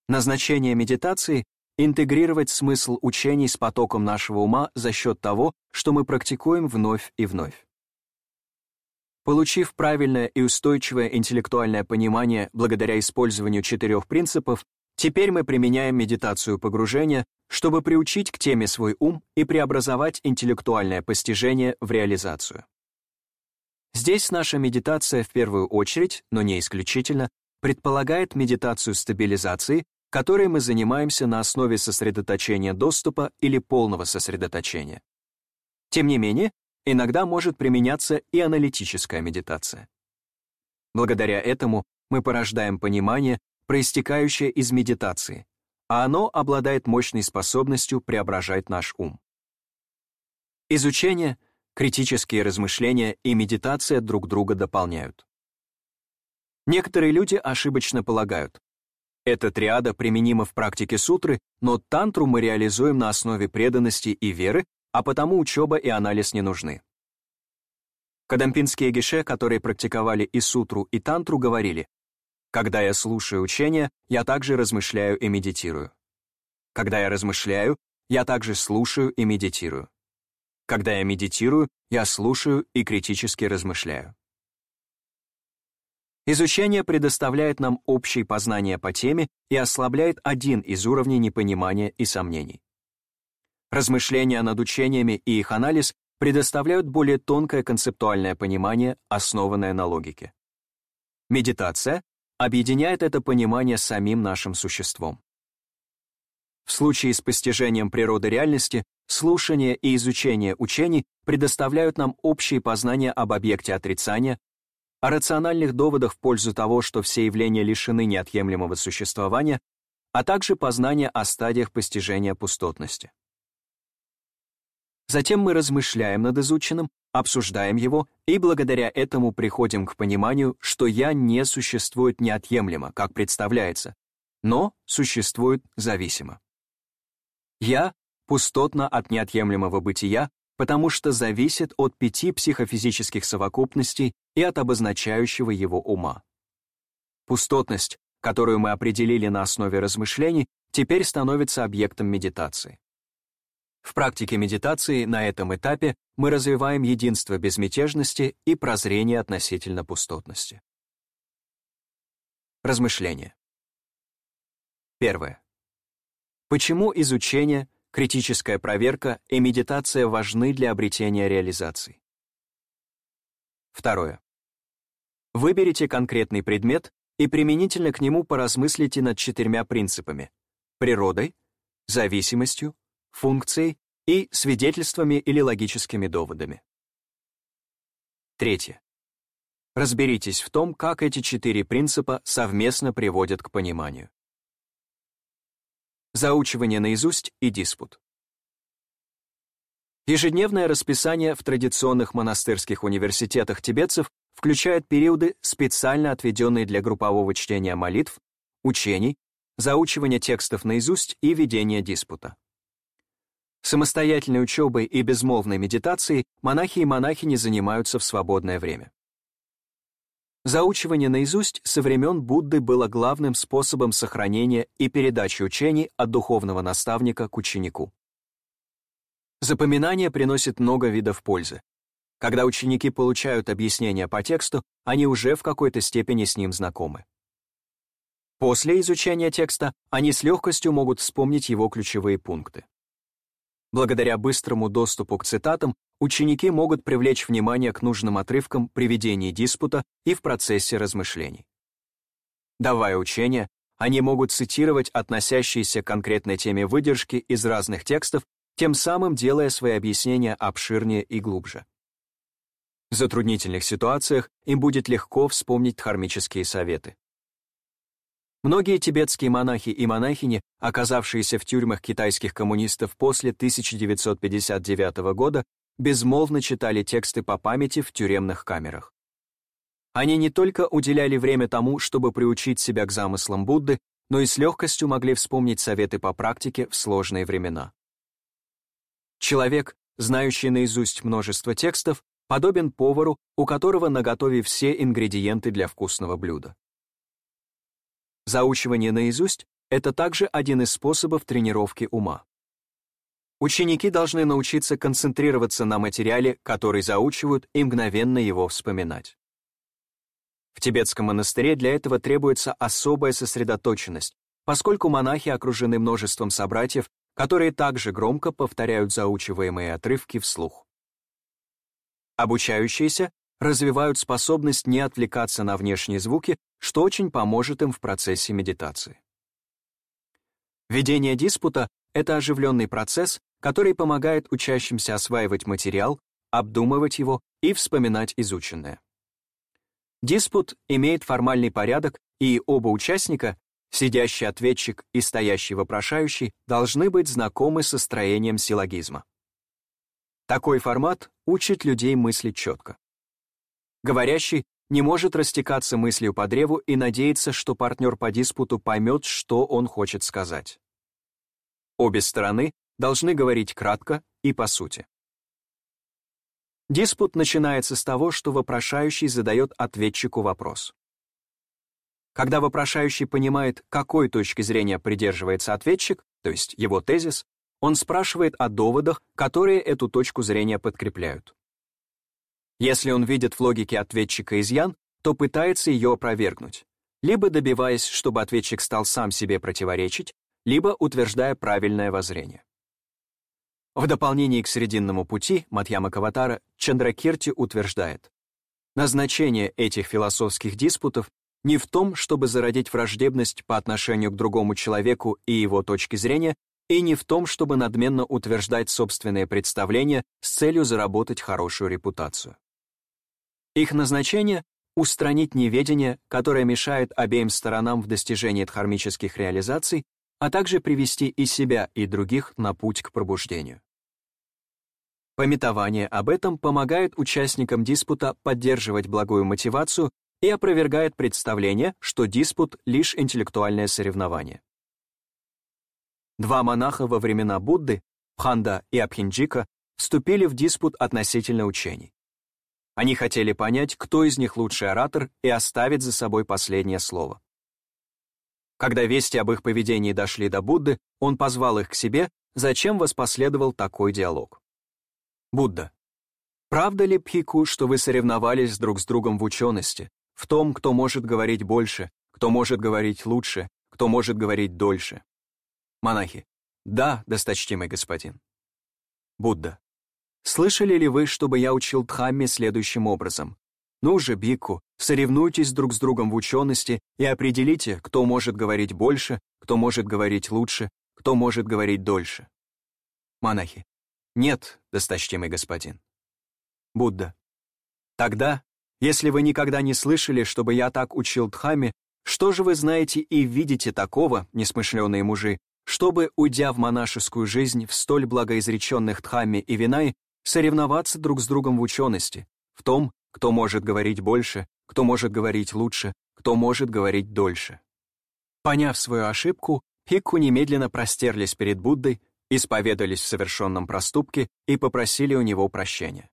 Назначение медитации — интегрировать смысл учений с потоком нашего ума за счет того, что мы практикуем вновь и вновь. Получив правильное и устойчивое интеллектуальное понимание благодаря использованию четырех принципов, теперь мы применяем медитацию погружения, чтобы приучить к теме свой ум и преобразовать интеллектуальное постижение в реализацию. Здесь наша медитация в первую очередь, но не исключительно, предполагает медитацию стабилизации, которой мы занимаемся на основе сосредоточения доступа или полного сосредоточения. Тем не менее, иногда может применяться и аналитическая медитация. Благодаря этому мы порождаем понимание, проистекающее из медитации, а оно обладает мощной способностью преображать наш ум. Изучение, критические размышления и медитация друг друга дополняют. Некоторые люди ошибочно полагают, эта триада применима в практике сутры, но тантру мы реализуем на основе преданности и веры, а потому учеба и анализ не нужны. Кадампинские гише, которые практиковали и сутру, и тантру, говорили, «Когда я слушаю учения, я также размышляю и медитирую. Когда я размышляю, я также слушаю и медитирую. Когда я медитирую, я слушаю и критически размышляю». Изучение предоставляет нам общие познания по теме и ослабляет один из уровней непонимания и сомнений. Размышления над учениями и их анализ предоставляют более тонкое концептуальное понимание, основанное на логике. Медитация объединяет это понимание с самим нашим существом. В случае с постижением природы реальности, слушание и изучение учений предоставляют нам общие познания об объекте отрицания, о рациональных доводах в пользу того, что все явления лишены неотъемлемого существования, а также познания о стадиях постижения пустотности. Затем мы размышляем над изученным, обсуждаем его и благодаря этому приходим к пониманию, что «я» не существует неотъемлемо, как представляется, но существует зависимо. Я пустотно от неотъемлемого бытия, потому что зависит от пяти психофизических совокупностей и от обозначающего его ума. Пустотность, которую мы определили на основе размышлений, теперь становится объектом медитации. В практике медитации на этом этапе мы развиваем единство безмятежности и прозрение относительно пустотности. Размышления. Первое. Почему изучение, критическая проверка и медитация важны для обретения реализации? Второе. Выберите конкретный предмет и применительно к нему поразмыслите над четырьмя принципами — природой, зависимостью, функцией и свидетельствами или логическими доводами. Третье. Разберитесь в том, как эти четыре принципа совместно приводят к пониманию. Заучивание наизусть и диспут. Ежедневное расписание в традиционных монастырских университетах тибетцев включает периоды, специально отведенные для группового чтения молитв, учений, заучивания текстов наизусть и ведения диспута. Самостоятельной учебой и безмолвной медитацией монахи и монахини занимаются в свободное время. Заучивание наизусть со времен Будды было главным способом сохранения и передачи учений от духовного наставника к ученику. Запоминание приносит много видов пользы. Когда ученики получают объяснение по тексту, они уже в какой-то степени с ним знакомы. После изучения текста они с легкостью могут вспомнить его ключевые пункты. Благодаря быстрому доступу к цитатам ученики могут привлечь внимание к нужным отрывкам при ведении диспута и в процессе размышлений. Давая учение, они могут цитировать относящиеся к конкретной теме выдержки из разных текстов, тем самым делая свои объяснения обширнее и глубже. В затруднительных ситуациях им будет легко вспомнить дхармические советы. Многие тибетские монахи и монахини, оказавшиеся в тюрьмах китайских коммунистов после 1959 года, безмолвно читали тексты по памяти в тюремных камерах. Они не только уделяли время тому, чтобы приучить себя к замыслам Будды, но и с легкостью могли вспомнить советы по практике в сложные времена. Человек, знающий наизусть множество текстов, подобен повару, у которого наготове все ингредиенты для вкусного блюда. Заучивание наизусть — это также один из способов тренировки ума. Ученики должны научиться концентрироваться на материале, который заучивают, и мгновенно его вспоминать. В тибетском монастыре для этого требуется особая сосредоточенность, поскольку монахи окружены множеством собратьев, которые также громко повторяют заучиваемые отрывки вслух. Обучающиеся развивают способность не отвлекаться на внешние звуки, что очень поможет им в процессе медитации. Ведение диспута — это оживленный процесс, который помогает учащимся осваивать материал, обдумывать его и вспоминать изученное. Диспут имеет формальный порядок, и оба участника, сидящий ответчик и стоящий вопрошающий, должны быть знакомы со строением силлогизма. Такой формат учит людей мыслить четко. Говорящий не может растекаться мыслью по древу и надеяться, что партнер по диспуту поймет, что он хочет сказать. Обе стороны должны говорить кратко и по сути. Диспут начинается с того, что вопрошающий задает ответчику вопрос. Когда вопрошающий понимает, какой точки зрения придерживается ответчик, то есть его тезис, он спрашивает о доводах, которые эту точку зрения подкрепляют. Если он видит в логике ответчика изъян, то пытается ее опровергнуть, либо добиваясь, чтобы ответчик стал сам себе противоречить, либо утверждая правильное воззрение. В дополнение к срединному пути Матьяма Каватара Чандракирти утверждает, назначение этих философских диспутов не в том, чтобы зародить враждебность по отношению к другому человеку и его точке зрения, и не в том, чтобы надменно утверждать собственные представления с целью заработать хорошую репутацию. Их назначение — устранить неведение, которое мешает обеим сторонам в достижении дхармических реализаций, а также привести и себя, и других на путь к пробуждению. Пометование об этом помогает участникам диспута поддерживать благую мотивацию и опровергает представление, что диспут — лишь интеллектуальное соревнование. Два монаха во времена Будды, Пханда и Абхинджика, вступили в диспут относительно учений. Они хотели понять, кто из них лучший оратор и оставить за собой последнее слово. Когда вести об их поведении дошли до Будды, он позвал их к себе, зачем воспоследовал такой диалог. Будда. Правда ли, Пхику, что вы соревновались друг с другом в учености, в том, кто может говорить больше, кто может говорить лучше, кто может говорить дольше? Монахи. Да, досточтимый господин. Будда. Слышали ли вы, чтобы я учил Дхамме следующим образом? Ну же, Бикку, соревнуйтесь друг с другом в учености и определите, кто может говорить больше, кто может говорить лучше, кто может говорить дольше. Монахи. Нет, досточтимый господин. Будда. Тогда, если вы никогда не слышали, чтобы я так учил Дхамме, что же вы знаете и видите такого, несмышленые мужи, чтобы, уйдя в монашескую жизнь в столь благоизреченных Дхамме и Винай, соревноваться друг с другом в учености, в том, кто может говорить больше, кто может говорить лучше, кто может говорить дольше. Поняв свою ошибку, Пикку немедленно простерлись перед Буддой, исповедались в совершенном проступке и попросили у него прощения.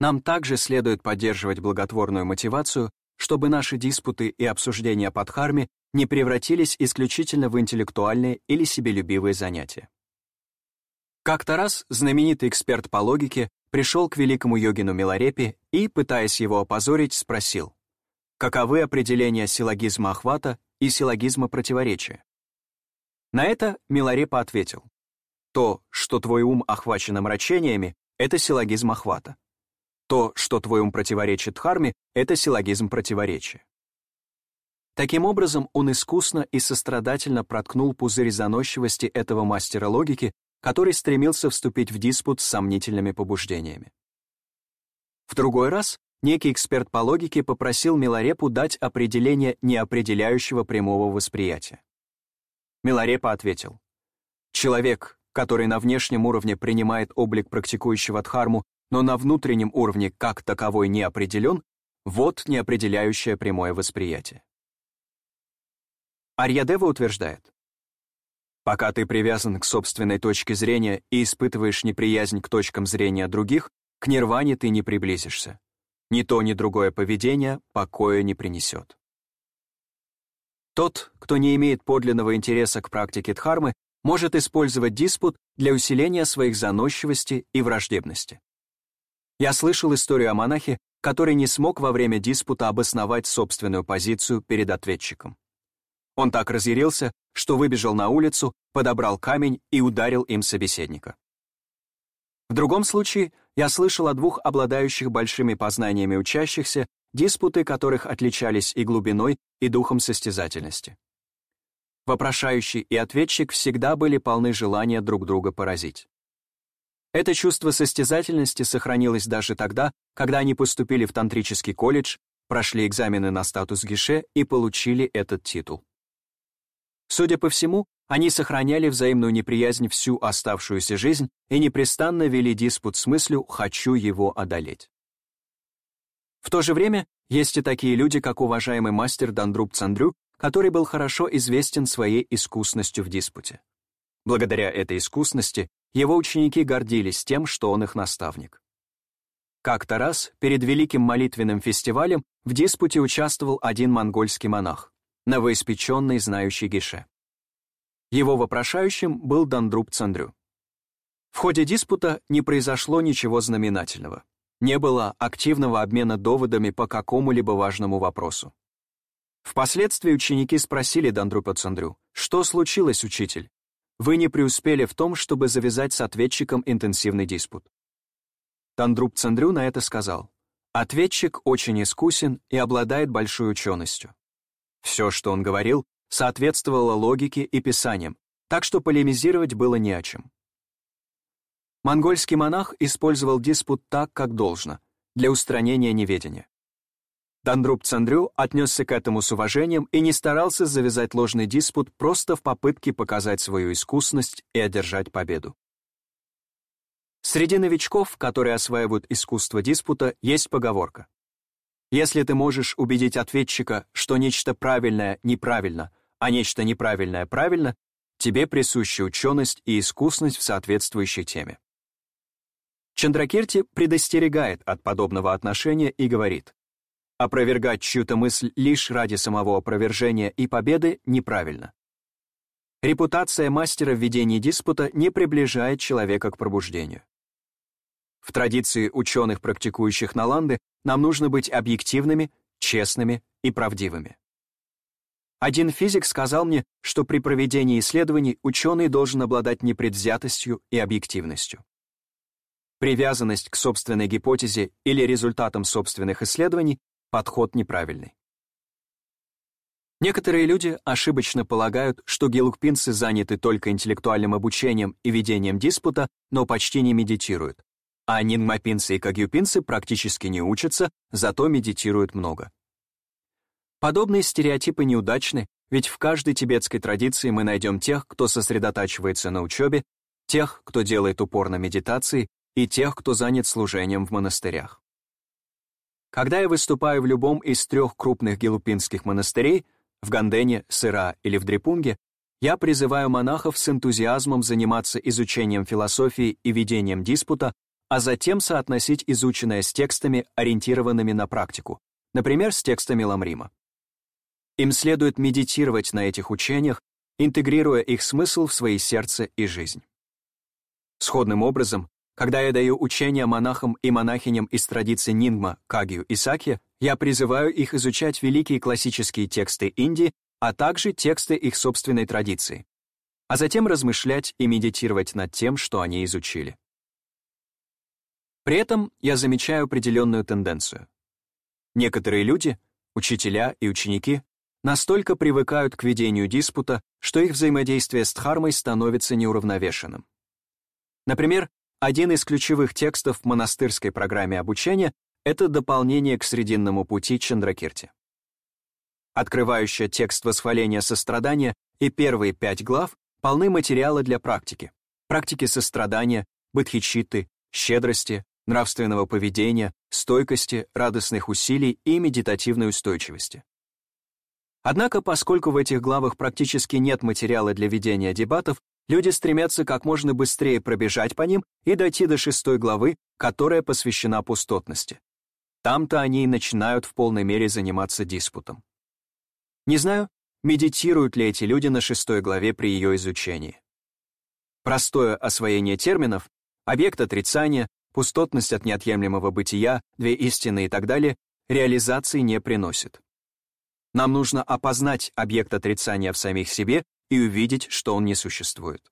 Нам также следует поддерживать благотворную мотивацию, чтобы наши диспуты и обсуждения под харме не превратились исключительно в интеллектуальные или себелюбивые занятия. Как-то раз знаменитый эксперт по логике пришел к великому йогину Миларепе и, пытаясь его опозорить, спросил, каковы определения силлогизма охвата и силлогизма противоречия? На это Миларепа ответил, то, что твой ум охвачен омрачениями, это силлогизм охвата. То, что твой ум противоречит дхарме, это силлогизм противоречия. Таким образом, он искусно и сострадательно проткнул пузырь заносчивости этого мастера логики, который стремился вступить в диспут с сомнительными побуждениями. В другой раз некий эксперт по логике попросил Миларепу дать определение неопределяющего прямого восприятия. Миларепа ответил, «Человек, который на внешнем уровне принимает облик практикующего дхарму, но на внутреннем уровне как таковой не определен, вот неопределяющее прямое восприятие». Арьядева утверждает, Пока ты привязан к собственной точке зрения и испытываешь неприязнь к точкам зрения других, к нирване ты не приблизишься. Ни то, ни другое поведение покоя не принесет. Тот, кто не имеет подлинного интереса к практике дхармы, может использовать диспут для усиления своих заносчивости и враждебности. Я слышал историю о монахе, который не смог во время диспута обосновать собственную позицию перед ответчиком. Он так разъярился, что выбежал на улицу, подобрал камень и ударил им собеседника. В другом случае я слышал о двух обладающих большими познаниями учащихся, диспуты которых отличались и глубиной, и духом состязательности. Вопрошающий и ответчик всегда были полны желания друг друга поразить. Это чувство состязательности сохранилось даже тогда, когда они поступили в тантрический колледж, прошли экзамены на статус гише и получили этот титул. Судя по всему, они сохраняли взаимную неприязнь всю оставшуюся жизнь и непрестанно вели диспут с мыслью «хочу его одолеть». В то же время есть и такие люди, как уважаемый мастер Дандруб Цандрю, который был хорошо известен своей искусностью в диспуте. Благодаря этой искусности его ученики гордились тем, что он их наставник. Как-то раз перед великим молитвенным фестивалем в диспуте участвовал один монгольский монах новоиспеченный знающий Гише. Его вопрошающим был Дандруб Цандрю. В ходе диспута не произошло ничего знаменательного. Не было активного обмена доводами по какому-либо важному вопросу. Впоследствии ученики спросили Дандрупа Цандрю, что случилось, учитель? Вы не преуспели в том, чтобы завязать с ответчиком интенсивный диспут. Дандруб Цандрю на это сказал, ответчик очень искусен и обладает большой ученостью. Все, что он говорил, соответствовало логике и писаниям, так что полемизировать было не о чем. Монгольский монах использовал диспут так, как должно, для устранения неведения. Дандруб Цандрю отнесся к этому с уважением и не старался завязать ложный диспут просто в попытке показать свою искусность и одержать победу. Среди новичков, которые осваивают искусство диспута, есть поговорка если ты можешь убедить ответчика, что нечто правильное неправильно, а нечто неправильное правильно, тебе присуща ученость и искусность в соответствующей теме. Чандракирти предостерегает от подобного отношения и говорит, опровергать чью-то мысль лишь ради самого опровержения и победы неправильно. Репутация мастера в ведении диспута не приближает человека к пробуждению. В традиции ученых, практикующих Наланды, нам нужно быть объективными, честными и правдивыми. Один физик сказал мне, что при проведении исследований ученый должен обладать непредвзятостью и объективностью. Привязанность к собственной гипотезе или результатам собственных исследований — подход неправильный. Некоторые люди ошибочно полагают, что гелукпинцы заняты только интеллектуальным обучением и ведением диспута, но почти не медитируют, а нингмапинцы и кагюпинцы практически не учатся, зато медитируют много. Подобные стереотипы неудачны, ведь в каждой тибетской традиции мы найдем тех, кто сосредотачивается на учебе, тех, кто делает упор на медитации, и тех, кто занят служением в монастырях. Когда я выступаю в любом из трех крупных гелупинских монастырей, в Гандене, Сыра или в Дрипунге, я призываю монахов с энтузиазмом заниматься изучением философии и ведением диспута, а затем соотносить изученное с текстами, ориентированными на практику, например, с текстами Ламрима. Им следует медитировать на этих учениях, интегрируя их смысл в свои сердце и жизнь. Сходным образом, когда я даю учения монахам и монахиням из традиции Нингма, Кагью и Сакья, я призываю их изучать великие классические тексты Индии, а также тексты их собственной традиции, а затем размышлять и медитировать над тем, что они изучили. При этом я замечаю определенную тенденцию. Некоторые люди, учителя и ученики, настолько привыкают к ведению диспута, что их взаимодействие с Дхармой становится неуравновешенным. Например, один из ключевых текстов в монастырской программе обучения — это дополнение к срединному пути Чандракирти. Открывающая текст восхваления сострадания и первые пять глав полны материала для практики. Практики сострадания, бодхичитты, щедрости, нравственного поведения, стойкости, радостных усилий и медитативной устойчивости. Однако, поскольку в этих главах практически нет материала для ведения дебатов, люди стремятся как можно быстрее пробежать по ним и дойти до шестой главы, которая посвящена пустотности. Там-то они и начинают в полной мере заниматься диспутом. Не знаю, медитируют ли эти люди на шестой главе при ее изучении. Простое освоение терминов, объект отрицания, пустотность от неотъемлемого бытия, две истины и так далее реализации не приносит. Нам нужно опознать объект отрицания в самих себе и увидеть, что он не существует.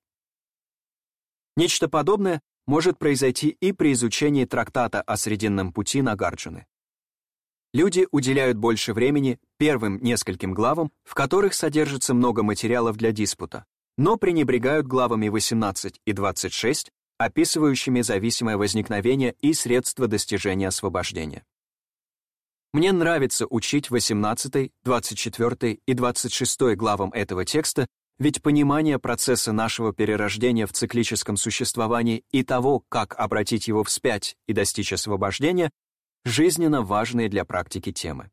Нечто подобное может произойти и при изучении трактата о Срединном пути Нагарджуны. Люди уделяют больше времени первым нескольким главам, в которых содержится много материалов для диспута, но пренебрегают главами 18 и 26, описывающими зависимое возникновение и средства достижения освобождения. Мне нравится учить 18, 24 и 26 главам этого текста, ведь понимание процесса нашего перерождения в циклическом существовании и того, как обратить его вспять и достичь освобождения, жизненно важные для практики темы.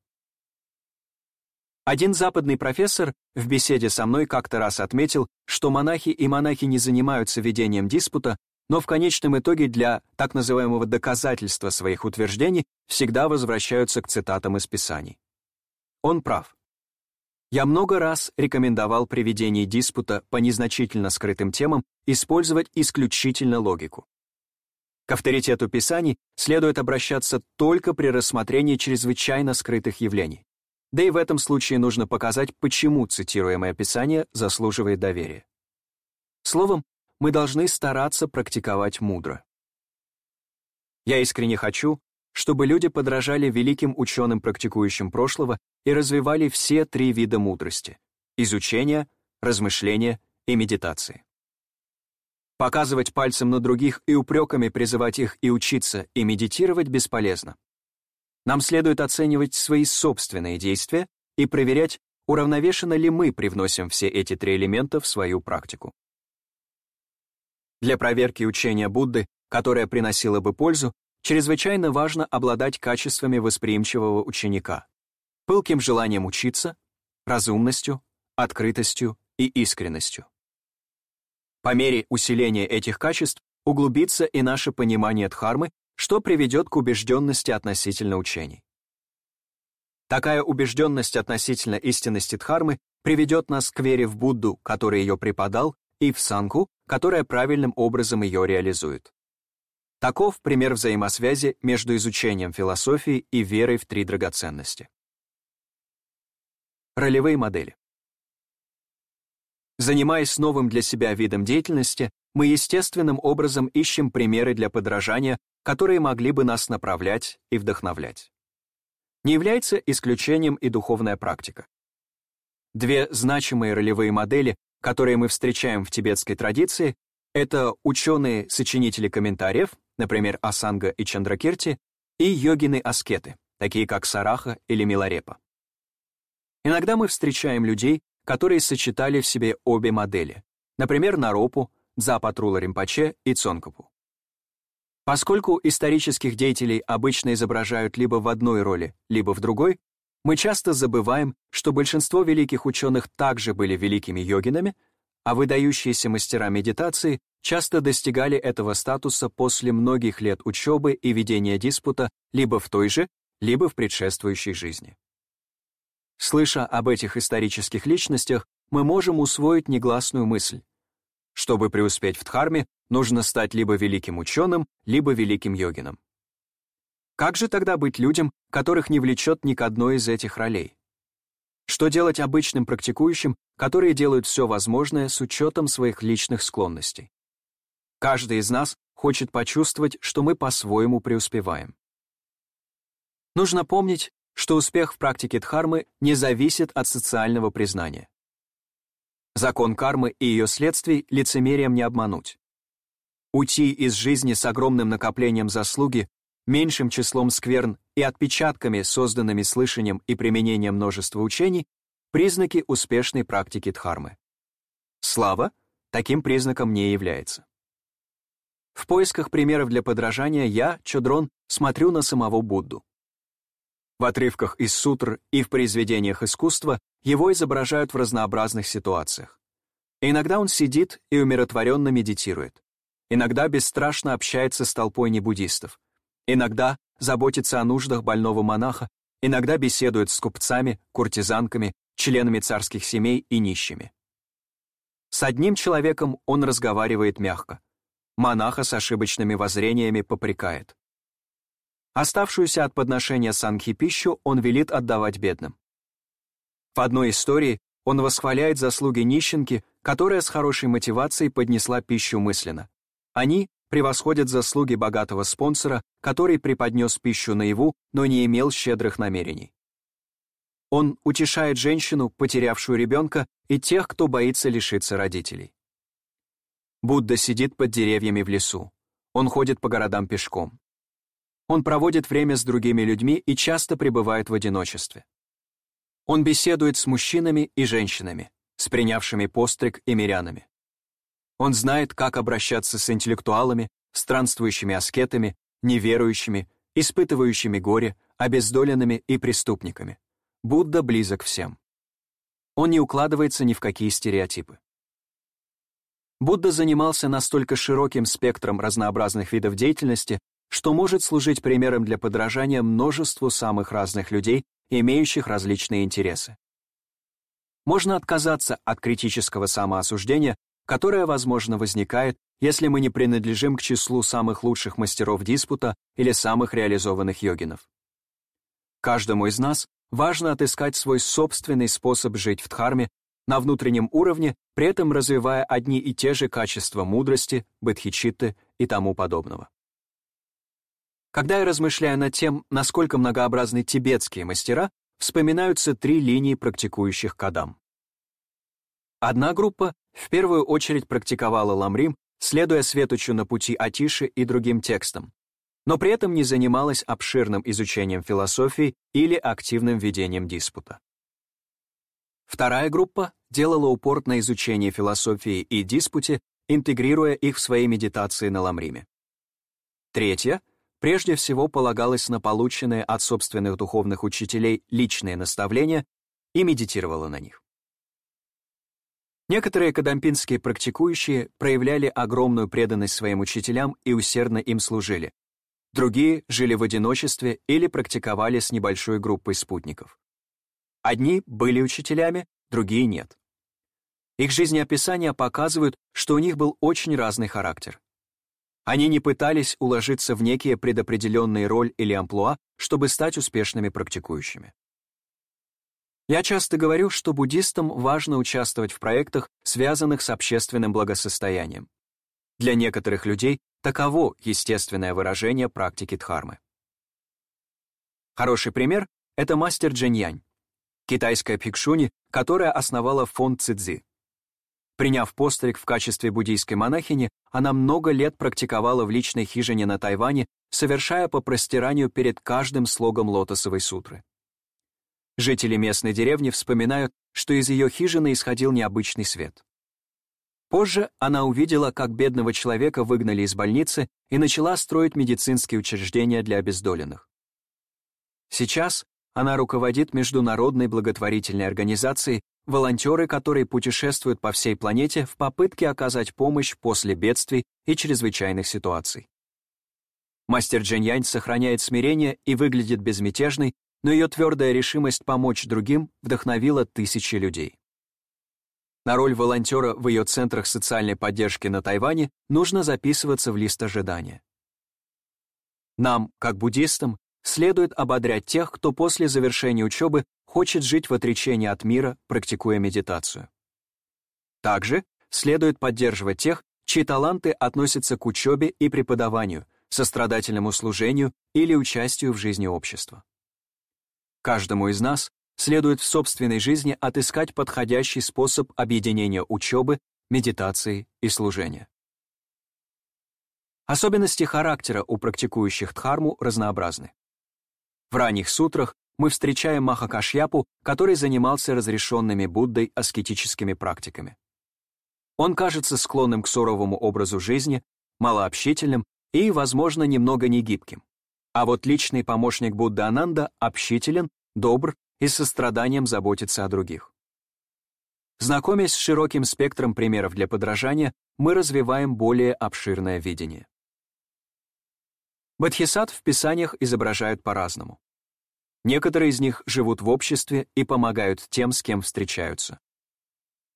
Один западный профессор в беседе со мной как-то раз отметил, что монахи и монахи не занимаются ведением диспута, но в конечном итоге для так называемого доказательства своих утверждений всегда возвращаются к цитатам из Писаний. Он прав. Я много раз рекомендовал при ведении диспута по незначительно скрытым темам использовать исключительно логику. К авторитету Писаний следует обращаться только при рассмотрении чрезвычайно скрытых явлений. Да и в этом случае нужно показать, почему цитируемое Писание заслуживает доверия. Словом, мы должны стараться практиковать мудро. Я искренне хочу, чтобы люди подражали великим ученым, практикующим прошлого, и развивали все три вида мудрости — изучения, размышления и медитации. Показывать пальцем на других и упреками призывать их и учиться, и медитировать бесполезно. Нам следует оценивать свои собственные действия и проверять, уравновешенно ли мы привносим все эти три элемента в свою практику. Для проверки учения Будды, которое приносило бы пользу, чрезвычайно важно обладать качествами восприимчивого ученика, пылким желанием учиться, разумностью, открытостью и искренностью. По мере усиления этих качеств углубится и наше понимание дхармы, что приведет к убежденности относительно учений. Такая убежденность относительно истинности Дхармы приведет нас к вере в Будду, который ее преподал, и в Санку, которая правильным образом ее реализует. Таков пример взаимосвязи между изучением философии и верой в три драгоценности. Ролевые модели. Занимаясь новым для себя видом деятельности, мы естественным образом ищем примеры для подражания, которые могли бы нас направлять и вдохновлять не является исключением и духовная практика. Две значимые ролевые модели, которые мы встречаем в тибетской традиции, это ученые-сочинители комментариев, например, Асанга и Чандракирти, и йогины-аскеты, такие как Сараха или Миларепа. Иногда мы встречаем людей, которые сочетали в себе обе модели, например, Наропу, Дзапатрула Римпаче и Цонкапу. Поскольку исторических деятелей обычно изображают либо в одной роли, либо в другой, мы часто забываем, что большинство великих ученых также были великими йогинами, а выдающиеся мастера медитации часто достигали этого статуса после многих лет учебы и ведения диспута либо в той же, либо в предшествующей жизни. Слыша об этих исторических личностях, мы можем усвоить негласную мысль. Чтобы преуспеть в Дхарме, нужно стать либо великим ученым, либо великим йогином. Как же тогда быть людям, которых не влечет ни к одной из этих ролей? Что делать обычным практикующим, которые делают все возможное с учетом своих личных склонностей? Каждый из нас хочет почувствовать, что мы по-своему преуспеваем. Нужно помнить, что успех в практике дхармы не зависит от социального признания. Закон кармы и ее следствий лицемерием не обмануть. Уйти из жизни с огромным накоплением заслуги, меньшим числом скверн и отпечатками, созданными слышанием и применением множества учений, признаки успешной практики дхармы. Слава таким признаком не является. В поисках примеров для подражания я, Чодрон, смотрю на самого Будду. В отрывках из сутр и в произведениях искусства его изображают в разнообразных ситуациях. иногда он сидит и умиротворенно медитирует. Иногда бесстрашно общается с толпой небуддистов. Иногда заботится о нуждах больного монаха, иногда беседует с купцами, куртизанками, членами царских семей и нищими. С одним человеком он разговаривает мягко. Монаха с ошибочными воззрениями попрекает. Оставшуюся от подношения санхи пищу он велит отдавать бедным. В одной истории он восхваляет заслуги нищенки, которая с хорошей мотивацией поднесла пищу мысленно. Они превосходят заслуги богатого спонсора, который преподнес пищу наяву, но не имел щедрых намерений. Он утешает женщину, потерявшую ребенка, и тех, кто боится лишиться родителей. Будда сидит под деревьями в лесу. Он ходит по городам пешком. Он проводит время с другими людьми и часто пребывает в одиночестве. Он беседует с мужчинами и женщинами, с принявшими постриг и мирянами. Он знает, как обращаться с интеллектуалами, странствующими аскетами, неверующими, испытывающими горе, обездоленными и преступниками. Будда близок всем. Он не укладывается ни в какие стереотипы. Будда занимался настолько широким спектром разнообразных видов деятельности, что может служить примером для подражания множеству самых разных людей имеющих различные интересы. Можно отказаться от критического самоосуждения, которое, возможно, возникает, если мы не принадлежим к числу самых лучших мастеров диспута или самых реализованных йогинов. Каждому из нас важно отыскать свой собственный способ жить в дхарме на внутреннем уровне, при этом развивая одни и те же качества мудрости, бодхичитты и тому подобного. Когда я размышляю над тем, насколько многообразны тибетские мастера, вспоминаются три линии практикующих кадам. Одна группа в первую очередь практиковала ламрим, следуя светочу на пути Атиши и другим текстам, но при этом не занималась обширным изучением философии или активным ведением диспута. Вторая группа делала упор на изучение философии и диспуте, интегрируя их в свои медитации на ламриме. Третья — прежде всего полагалась на полученные от собственных духовных учителей личные наставления и медитировала на них. Некоторые кадампинские практикующие проявляли огромную преданность своим учителям и усердно им служили. Другие жили в одиночестве или практиковали с небольшой группой спутников. Одни были учителями, другие нет. Их жизнеописания показывают, что у них был очень разный характер. Они не пытались уложиться в некие предопределенные роль или амплуа, чтобы стать успешными практикующими. Я часто говорю, что буддистам важно участвовать в проектах, связанных с общественным благосостоянием. Для некоторых людей таково естественное выражение практики дхармы. Хороший пример — это мастер Джиньянь, китайская пикшуни, которая основала фонд Цидзи. Приняв постриг в качестве буддийской монахини, она много лет практиковала в личной хижине на Тайване, совершая по простиранию перед каждым слогом лотосовой сутры. Жители местной деревни вспоминают, что из ее хижины исходил необычный свет. Позже она увидела, как бедного человека выгнали из больницы и начала строить медицинские учреждения для обездоленных. Сейчас она руководит международной благотворительной организацией, волонтеры которые путешествуют по всей планете в попытке оказать помощь после бедствий и чрезвычайных ситуаций. Мастер Джиньянь сохраняет смирение и выглядит безмятежной, но ее твердая решимость помочь другим вдохновила тысячи людей. На роль волонтера в ее центрах социальной поддержки на Тайване нужно записываться в лист ожидания. Нам, как буддистам, следует ободрять тех, кто после завершения учебы хочет жить в отречении от мира, практикуя медитацию. Также следует поддерживать тех, чьи таланты относятся к учебе и преподаванию, сострадательному служению или участию в жизни общества. Каждому из нас следует в собственной жизни отыскать подходящий способ объединения учебы, медитации и служения. Особенности характера у практикующих дхарму разнообразны. В ранних сутрах мы встречаем Махакашьяпу, который занимался разрешенными Буддой аскетическими практиками. Он кажется склонным к суровому образу жизни, малообщительным и, возможно, немного негибким. А вот личный помощник Будды Ананда общителен, добр и с состраданием заботится о других. Знакомясь с широким спектром примеров для подражания, мы развиваем более обширное видение. Бодхисат в писаниях изображают по-разному. Некоторые из них живут в обществе и помогают тем, с кем встречаются.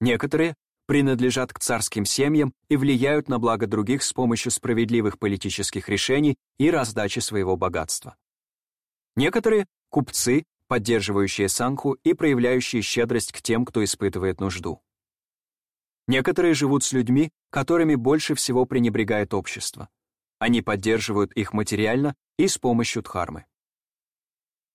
Некоторые принадлежат к царским семьям и влияют на благо других с помощью справедливых политических решений и раздачи своего богатства. Некоторые — купцы, поддерживающие санху и проявляющие щедрость к тем, кто испытывает нужду. Некоторые живут с людьми, которыми больше всего пренебрегает общество. Они поддерживают их материально и с помощью дхармы.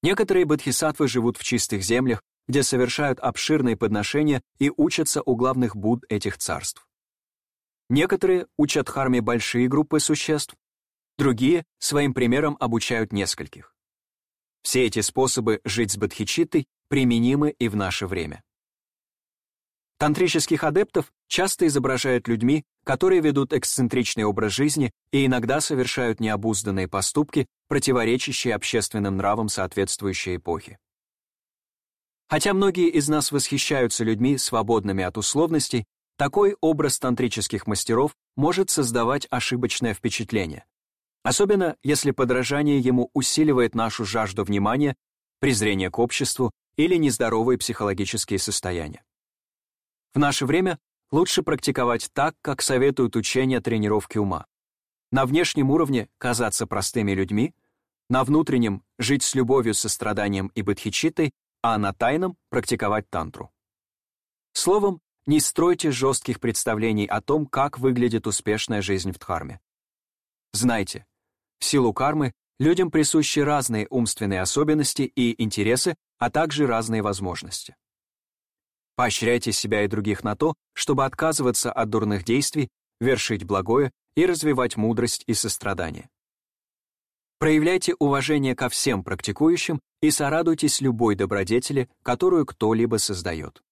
Некоторые бодхисаттвы живут в чистых землях, где совершают обширные подношения и учатся у главных Будд этих царств. Некоторые учат дхарме большие группы существ, другие своим примером обучают нескольких. Все эти способы жить с бодхичиттой применимы и в наше время. Тантрических адептов часто изображают людьми, которые ведут эксцентричный образ жизни и иногда совершают необузданные поступки, противоречащие общественным нравам соответствующей эпохи. Хотя многие из нас восхищаются людьми, свободными от условностей, такой образ тантрических мастеров может создавать ошибочное впечатление, особенно если подражание ему усиливает нашу жажду внимания, презрение к обществу или нездоровые психологические состояния. В наше время лучше практиковать так, как советуют учения тренировки ума. На внешнем уровне казаться простыми людьми, на внутреннем — жить с любовью, состраданием и бодхичиттой, а на тайном — практиковать тантру. Словом, не стройте жестких представлений о том, как выглядит успешная жизнь в Дхарме. Знайте, в силу кармы людям присущи разные умственные особенности и интересы, а также разные возможности. Поощряйте себя и других на то, чтобы отказываться от дурных действий, вершить благое и развивать мудрость и сострадание. Проявляйте уважение ко всем практикующим и сорадуйтесь любой добродетели, которую кто-либо создает.